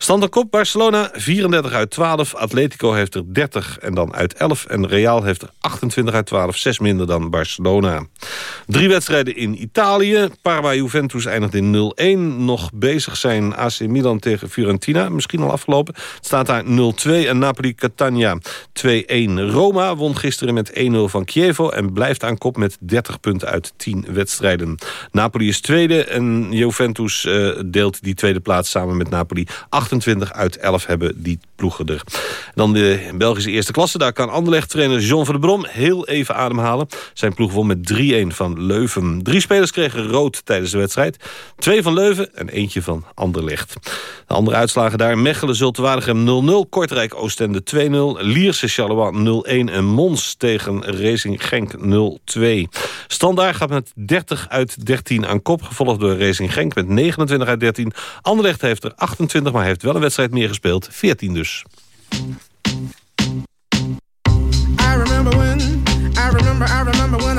S5: Standaard kop Barcelona 34 uit 12. Atletico heeft er 30 en dan uit 11. En Real heeft er 28 uit 12. 6 minder dan Barcelona. Drie wedstrijden in Italië. Parma Juventus eindigt in 0-1. Nog bezig zijn AC Milan tegen Fiorentina. Misschien al afgelopen. Het staat daar 0-2. En Napoli-Catania 2-1. Roma won gisteren met 1-0 van Chievo. En blijft aan kop met 30 punten uit 10 wedstrijden. Napoli is tweede. En Juventus uh, deelt die tweede plaats samen met Napoli. 28 uit 11 hebben die ploegen er. Dan de Belgische eerste klasse. Daar kan Anderlecht-trainer John van der Brom heel even ademhalen. Zijn ploeg won met 3-1 van Leuven. Drie spelers kregen rood tijdens de wedstrijd. Twee van Leuven en eentje van Anderlecht. De andere uitslagen daar. Mechelen, Zultewaardigem 0-0. Kortrijk, Oostende 2-0. Lierse, Charleroi 0-1. En Mons tegen Racing Genk 0-2. Standaard gaat met 30 uit 13 aan kop. Gevolgd door Racing Genk met 29 uit 13. Anderlecht heeft er 28, maar heeft wel een wedstrijd meer gespeeld. 14 dus.
S20: I remember when, I remember, I remember when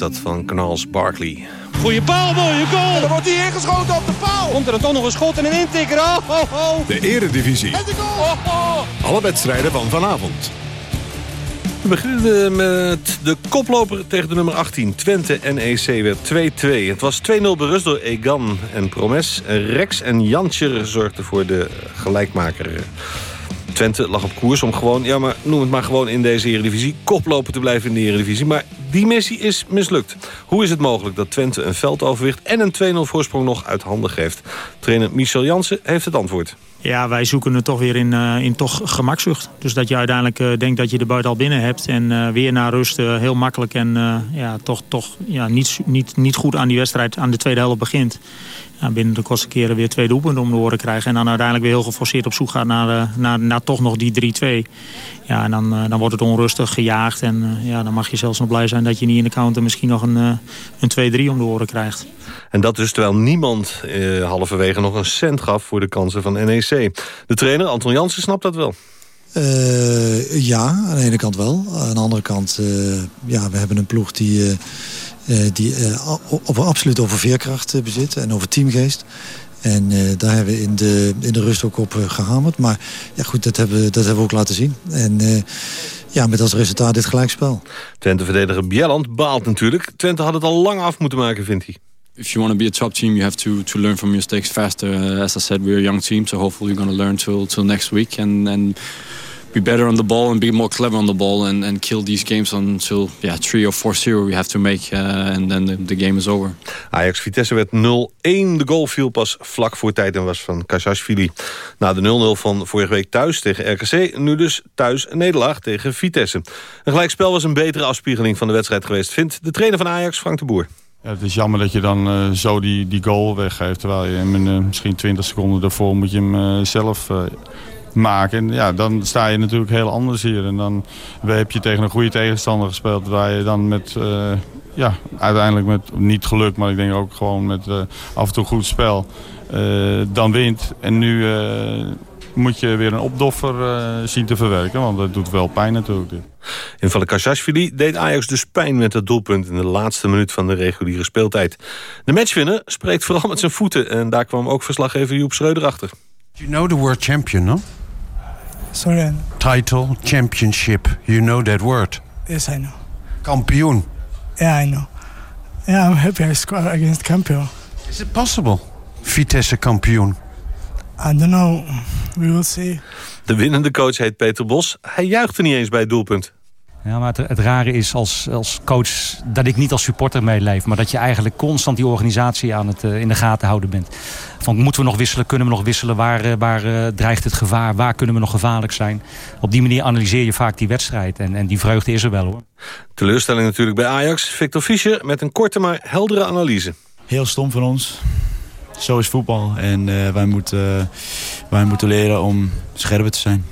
S5: dat van Canals Barkley.
S21: Goeie paal, mooie goal. En dan wordt hij ingeschoten op de paal. Komt er dan toch nog een schot en een intikker. Oh, oh, oh.
S22: De Eredivisie.
S21: En de goal. Oh, oh.
S22: Alle wedstrijden van vanavond.
S5: We beginnen met de koploper tegen de nummer 18. Twente NEC werd 2-2. Het was 2-0 berust door Egan en Promes. Rex en Jantjer zorgden voor de gelijkmaker. Twente lag op koers om gewoon, ja maar noem het maar gewoon in deze Eredivisie... koploper te blijven in de Eredivisie. Maar die missie is mislukt. Hoe is het mogelijk dat Twente een veldoverwicht en een 2-0 voorsprong nog uit handen geeft? Trainer Michel Jansen heeft het antwoord.
S10: Ja, wij zoeken het toch weer in, eh, in toch gemakzucht. Dus dat je uiteindelijk eh, denkt dat je de buit al binnen hebt. En eh, weer naar rust heel makkelijk en ja, toch, toch ja, niet, niet, niet goed aan die wedstrijd aan de tweede helft begint. Binnen de kortste keren weer twee doelpunten om de oren krijgen. En dan uiteindelijk weer heel geforceerd op zoek gaat naar, naar, naar toch nog die 3-2. Ja, en dan, dan wordt het onrustig, gejaagd. En ja, dan mag je zelfs nog blij zijn dat je niet in de counter misschien nog een, een 2-3 om de oren krijgt.
S5: En dat dus terwijl niemand halverwege nog een cent gaf voor de kansen van NEC. De trainer, Anton Jansen, snapt dat wel.
S23: Uh, ja, aan de ene kant wel. Aan de andere kant, uh, ja, we hebben een ploeg die, uh, die op, absoluut over veerkracht bezit en over teamgeest. En daar hebben we in de, in de rust ook op gehamerd. Maar ja, goed, dat hebben, dat hebben we ook laten zien. En ja, met als resultaat dit gelijkspel.
S5: Twente-verdediger Bjelland baalt natuurlijk. Twente had het al lang af moeten maken, vindt hij.
S24: If you want to be a top team, you have to to learn from mistakes faster. Uh, as I said, we're a young team, so hopefully we're going to learn till till next week and and be better on the ball and be more clever on the ball and and kill these games until yeah three or four zero we have to make uh, and then the, game is over.
S5: Ajax Vitesse werd 0-1. De goal viel pas vlak voor tijd en was van Kasashvili. Na de 0-0 van vorige week thuis tegen RKC, nu dus thuis een nederlaag tegen Vitesse. Een gelijkspel was een betere afspiegeling van de wedstrijd geweest, vindt de trainer van Ajax, Frank de Boer.
S25: Het is jammer dat je dan uh, zo die, die goal weggeeft. Terwijl je hem in, uh, misschien 20 seconden daarvoor moet je hem uh, zelf maken. En ja, dan sta je natuurlijk heel anders hier. En dan heb je tegen een goede tegenstander gespeeld. Waar je dan met, ja, uiteindelijk met niet geluk, maar ik denk ook gewoon met af en toe goed spel, dan wint. En nu moet je weer een opdoffer uh, zien te verwerken. Want dat doet wel pijn natuurlijk.
S5: In Valakashashvili deed Ajax dus pijn met het doelpunt... in de laatste minuut van de reguliere speeltijd. De matchwinner spreekt vooral met zijn voeten... en daar kwam ook verslaggever Joep Schreuder achter.
S26: You know the word champion, no?
S27: Sorry.
S26: Title, championship, you know that word.
S27: Yes, I know.
S26: Kampioen.
S27: Yeah, I know. Yeah, I'm happy I scored against Campion.
S26: Is it possible? Vitesse kampioen.
S27: I don't know. We will see.
S5: De winnende coach heet Peter Bos. Hij juichte niet eens bij het doelpunt.
S28: Ja, maar het, het, rare is als, als coach dat ik niet als supporter meeleef... maar dat je eigenlijk constant die organisatie aan het, uh, in de gaten houden bent. Van, moeten we nog wisselen? Kunnen we nog wisselen? Waar, uh, waar uh, dreigt het gevaar? Waar kunnen we nog gevaarlijk zijn? Op die manier analyseer je vaak die wedstrijd. En, en die vreugde is er wel, hoor.
S5: Teleurstelling natuurlijk bij Ajax. Victor Fischer met een korte maar heldere analyse.
S29: Heel stom van ons. Zo is voetbal. En wij, moeten, wij moeten leren om scherper te zijn.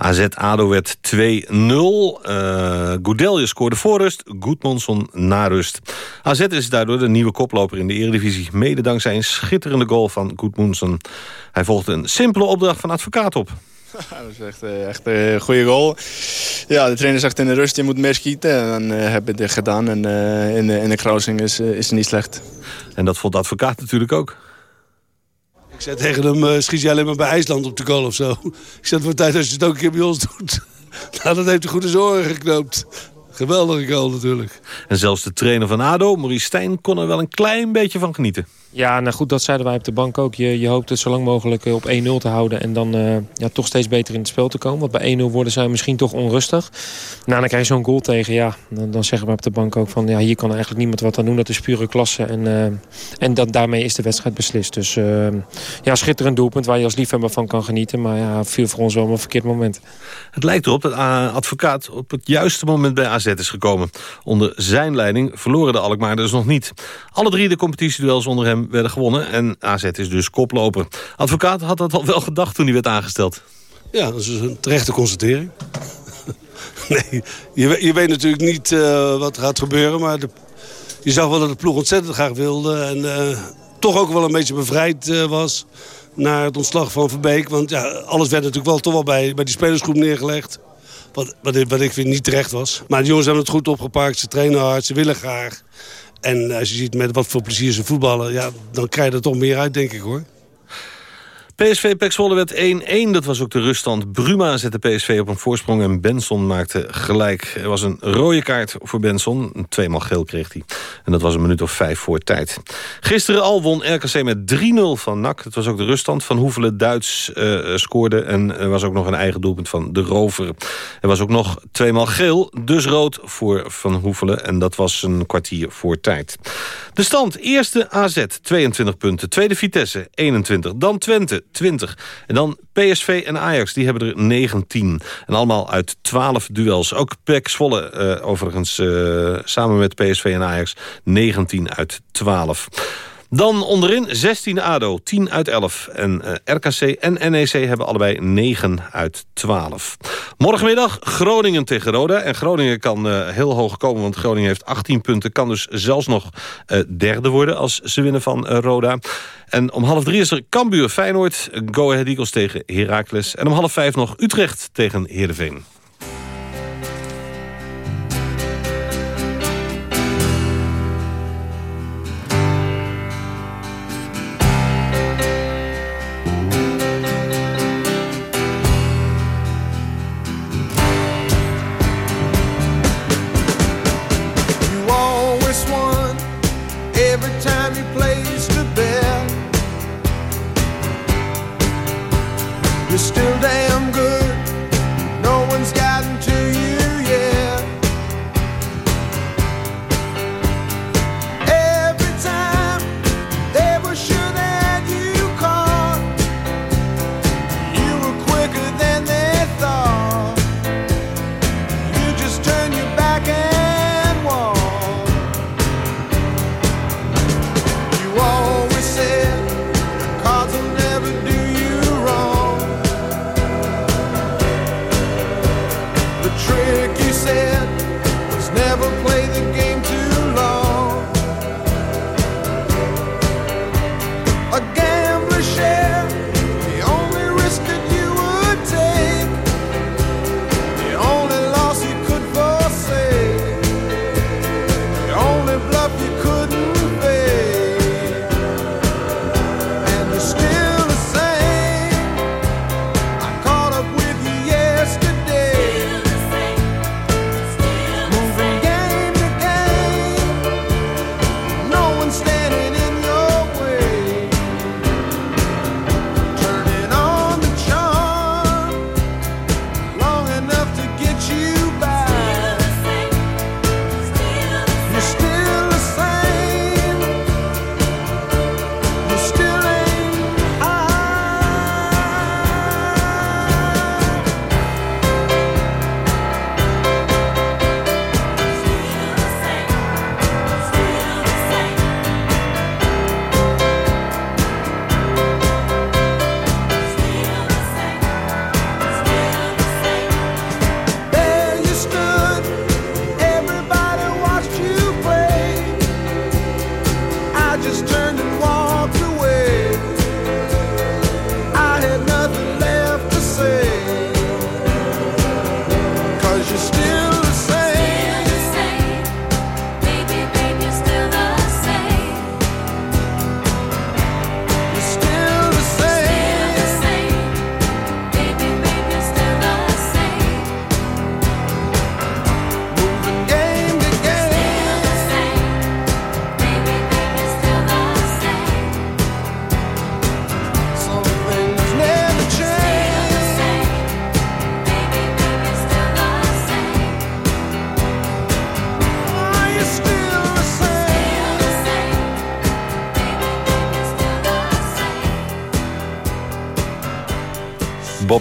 S5: AZ-ADO werd 2-0. Uh, Goudelje scoorde voor rust, Goedmonson na rust. AZ is daardoor de nieuwe koploper in de Eredivisie. Mede dankzij een schitterende goal van Goedmonson. Hij volgde een simpele opdracht van advocaat op.
S30: dat is echt, echt een goede goal. Ja, de trainer zegt in de rust, je moet meer schieten. En dan uh, heb ik dit gedaan. En uh, in, de, in de kruising is, uh, is het niet slecht.
S5: En dat vond de advocaat natuurlijk ook.
S14: Ik zei tegen hem, uh, schiet je alleen maar bij IJsland op de goal of zo. Ik zei, het wordt tijd als je het ook een keer bij ons doet. nou, dat heeft hij goede zorgen geknoopt. Geweldige goal natuurlijk.
S5: En zelfs de trainer van ADO, Maurice Stijn, kon er wel een klein beetje van genieten.
S31: Ja, nou goed, dat zeiden wij op de bank ook. Je, je hoopt het zo lang mogelijk op 1-0 te houden... en dan uh, ja, toch steeds beter in het spel te komen. Want bij 1-0 worden zij misschien toch onrustig. Nou, dan krijg je zo'n goal tegen. Ja, dan, dan zeggen we op de bank ook van... ja, hier kan eigenlijk niemand wat aan doen. Dat is pure klasse. En, uh, en dan, daarmee is de wedstrijd beslist. Dus ja, schitterend doelpunt waar je als liefhebber van kan genieten. Maar ja, viel voor ons wel een verkeerd moment.
S5: Het lijkt erop dat advocaat op het juiste moment bij AZ is gekomen. Onder zijn leiding verloren de Alkmaarders nog niet. Alle drie de competitieduels onder hem werden gewonnen. En AZ is dus koploper. Advocaat had dat al wel gedacht toen hij werd aangesteld.
S14: Ja, dat is een terechte constatering. nee, je, je, weet natuurlijk niet uh, wat er gaat gebeuren. Maar de, je zag wel dat de ploeg ontzettend graag wilde. En uh, toch ook wel een beetje bevrijd uh, was na het ontslag van Verbeek. Want ja, alles werd natuurlijk wel toch wel bij, bij die spelersgroep neergelegd. Wat, wat, wat ik vind niet terecht was. Maar de jongens hebben het goed opgepakt. Ze trainen hard, ze willen graag. En als je ziet met wat voor plezier ze voetballen... Ja, dan krijg je er toch meer uit, denk ik hoor.
S5: PSV Pek Zwolle werd 1-1. Dat was ook de ruststand. Bruma zette PSV op een voorsprong en Benson maakte gelijk. Er was een rode kaart voor Benson. Tweemaal geel kreeg hij. En dat was een minuut of vijf voor tijd. Gisteren al won RKC met 3-0 van NAC. Het was ook de ruststand. Van Hoevelen Duits eh, scoorde. En er was ook nog een eigen doelpunt van de Rover. Er was ook nog tweemaal geel. Dus rood voor Van Hoevelen. En dat was een kwartier voor tijd. De stand. Eerste AZ 22 punten. Tweede Vitesse 21. Dan Twente 20. En dan PSV en Ajax, die hebben er 19. En allemaal uit 12 duels. Ook PEC Zwolle, eh, overigens, eh, samen met PSV en Ajax, 19 uit 12. Dan onderin 16 ADO, 10 uit 11. En eh, RKC en NEC hebben allebei 9 uit 12. Morgenmiddag Groningen tegen Roda. En Groningen kan eh, heel hoog komen, want Groningen heeft 18 punten. Kan dus zelfs nog eh, derde worden als ze winnen van Roda. En om half drie is er Cambuur Feyenoord, Go Ahead Eagles tegen Heracles. En om half vijf nog Utrecht tegen Heerenveen.
S8: You're still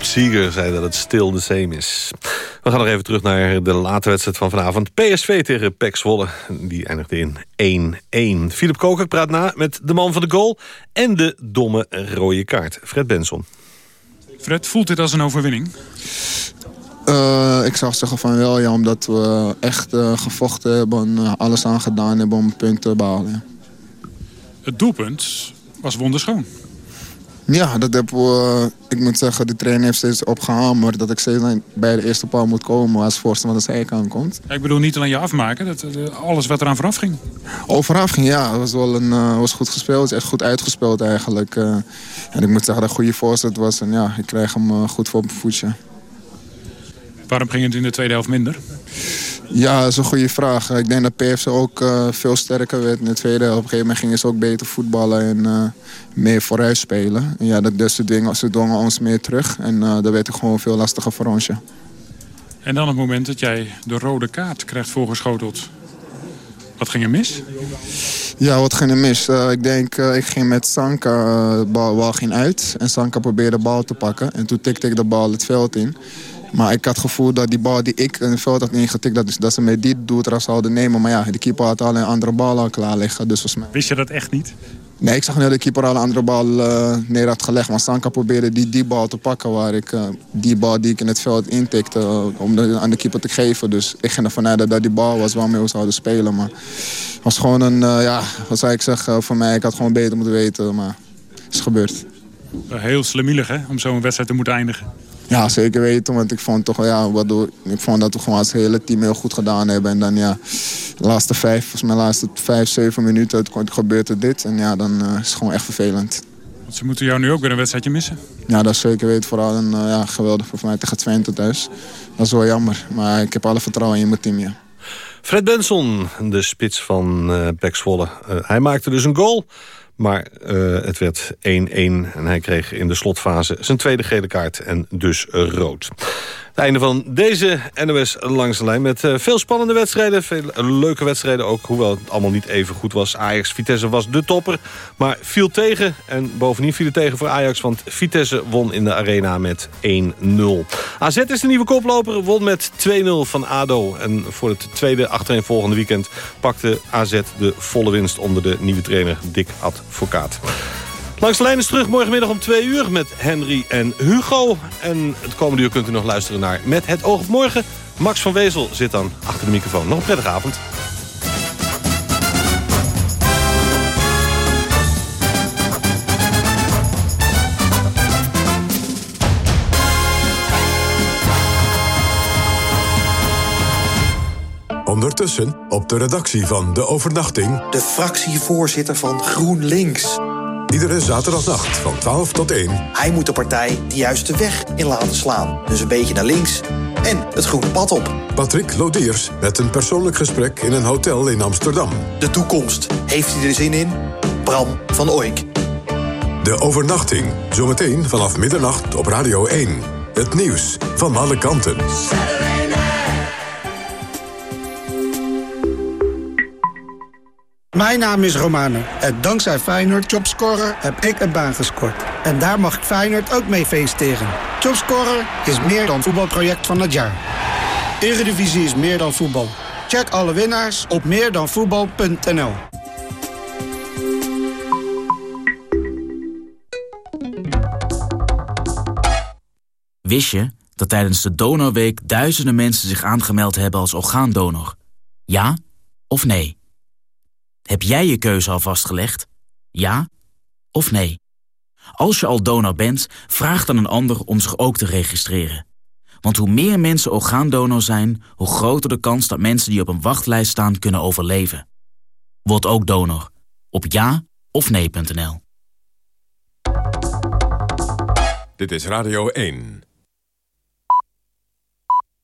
S5: Seeger zei dat het stil de same is. We gaan nog even terug naar de late wedstrijd van vanavond. PSV tegen PEC Zwolle. Die eindigde in 1-1. Philip Koker praat na met de man van de goal... en de domme rode kaart. Fred Benson.
S32: Fred, voelt dit als een overwinning?
S33: Eh, ik zou zeggen van wel, ja, omdat we echt eh, gevochten hebben, eh, alles aan gedaan hebben om punten te behalen.
S32: Het doelpunt was wonderschoon.
S33: Ja, dat heb, uh, ik moet zeggen, de trainer heeft steeds opgehamerd... dat ik steeds bij de eerste paal moet komen als voorste van de zijkant komt.
S32: ik bedoel niet alleen je afmaken, dat, alles wat eraan vooraf ging.
S33: Oh, vooraf ging, ja. Het was wel een, uh, was goed gespeeld. Het is echt goed uitgespeeld eigenlijk. Uh, en ik moet zeggen dat een goede voorzet was. En ja, ik krijg hem goed voor op mijn voetje.
S32: Waarom ging het in de tweede helft minder?
S33: Ja, dat is een goede vraag. Ik denk dat PFC ook uh, veel sterker werd in de tweede helft. Op een gegeven moment gingen ze ook beter voetballen en uh, meer vooruit spelen. En ja, dat, dus ze, dwingen, ze dwongen ons meer terug. En uh, dat werd gewoon veel lastiger voor ons. Ja.
S32: En dan het moment dat jij de rode kaart krijgt voorgeschoteld. Wat ging er mis?
S33: Ja, wat ging er mis? ik denk, ik ging met Sanka, de bal, bal ging uit. En Sanka probeerde de bal te pakken. En toen tikte ik de bal het veld in. Maar ik had het gevoel dat die bal die ik in het veld had ingetikt... dat, dat ze met die doeltrap zouden nemen. Maar ja, de keeper had al een andere bal al klaar liggen. Dus volgens mij...
S32: Wist je dat echt niet?
S33: Nee, ik zag niet dat de keeper al een andere bal uh, neer had gelegd. Maar Sanka probeerde die, die bal te pakken. Waar ik, uh, die bal die ik in het veld intikte uh, om de, aan de keeper te geven. Dus ik ging ervan uit dat dat die bal was waarmee we zouden spelen. Maar het was gewoon een, ja, wat zou ik zeggen, voor mij. Ik had gewoon beter moeten weten, maar het is gebeurd.
S32: Heel slemielig hè, om zo'n wedstrijd te moeten eindigen.
S33: Ja, zeker weten. Want ik vond, toch, ja, waardoor, ik vond dat we gewoon als hele team heel goed gedaan hebben. En dan ja, de laatste vijf, volgens mij de laatste vijf, zeven minuten gebeurt er dit. En ja, dan uh, is het gewoon echt vervelend.
S32: Want ze moeten jou nu ook weer een wedstrijdje missen.
S33: Ja, dat is zeker weten. Vooral een uh, ja, geweldig voor mij tegen Twente thuis. Dat is wel jammer. Maar ik heb alle vertrouwen in mijn team, ja.
S5: Fred Benson, de spits van uh, Pek Zwolle. hij maakte dus een goal. Maar uh, het werd 1-1 en hij kreeg in de slotfase zijn tweede gele kaart en dus rood. Het einde van deze NOS langs de lijn met uh, veel spannende wedstrijden. Veel leuke wedstrijden ook, hoewel het allemaal niet even goed was. Ajax-Vitesse was de topper, maar viel tegen. En bovendien viel het tegen voor Ajax, want Vitesse won in de arena met 1-0. AZ is de nieuwe koploper, won met 2-0 van ADO. En voor het tweede achtereenvolgende weekend pakte AZ de volle winst onder de nieuwe trainer Dick Advocaat. Langs de lijn is terug morgenmiddag om 2 uur met Henry en Hugo. En het komende uur kunt u nog luisteren naar Met het oog op morgen. Max van Wezel zit dan achter de microfoon. Nog een prettige avond.
S22: Ondertussen op de redactie van De Overnachting...
S34: De fractievoorzitter van GroenLinks...
S22: Iedere zaterdagnacht van 12 tot 1.
S34: Hij moet de partij de juiste weg in laten slaan. Dus een beetje naar links en het groene pad op.
S22: Patrick Lodiers met een persoonlijk gesprek in een hotel in Amsterdam.
S34: De toekomst. Heeft hij er zin in? Bram van Oijk.
S22: De overnachting. Zometeen vanaf middernacht op Radio 1. Het nieuws van alle kanten.
S35: Mijn naam is Romano en dankzij Feyenoord Jobscorer heb ik een baan gescoord. En daar mag ik Feyenoord ook mee feliciteren. Jobscorer is meer dan voetbalproject van het jaar. Eredivisie is meer dan voetbal. Check alle winnaars op meerdanvoetbal.nl
S36: Wist je dat tijdens de Donorweek duizenden mensen zich aangemeld hebben als orgaandonor? Ja of nee? Heb jij je keuze al vastgelegd? Ja of nee? Als je al donor bent, vraag dan een ander om zich ook te registreren. Want hoe meer mensen orgaandonor zijn, hoe groter de kans dat mensen die op een wachtlijst staan kunnen overleven. Word ook donor op ja of nee.nl.
S22: Dit is Radio 1.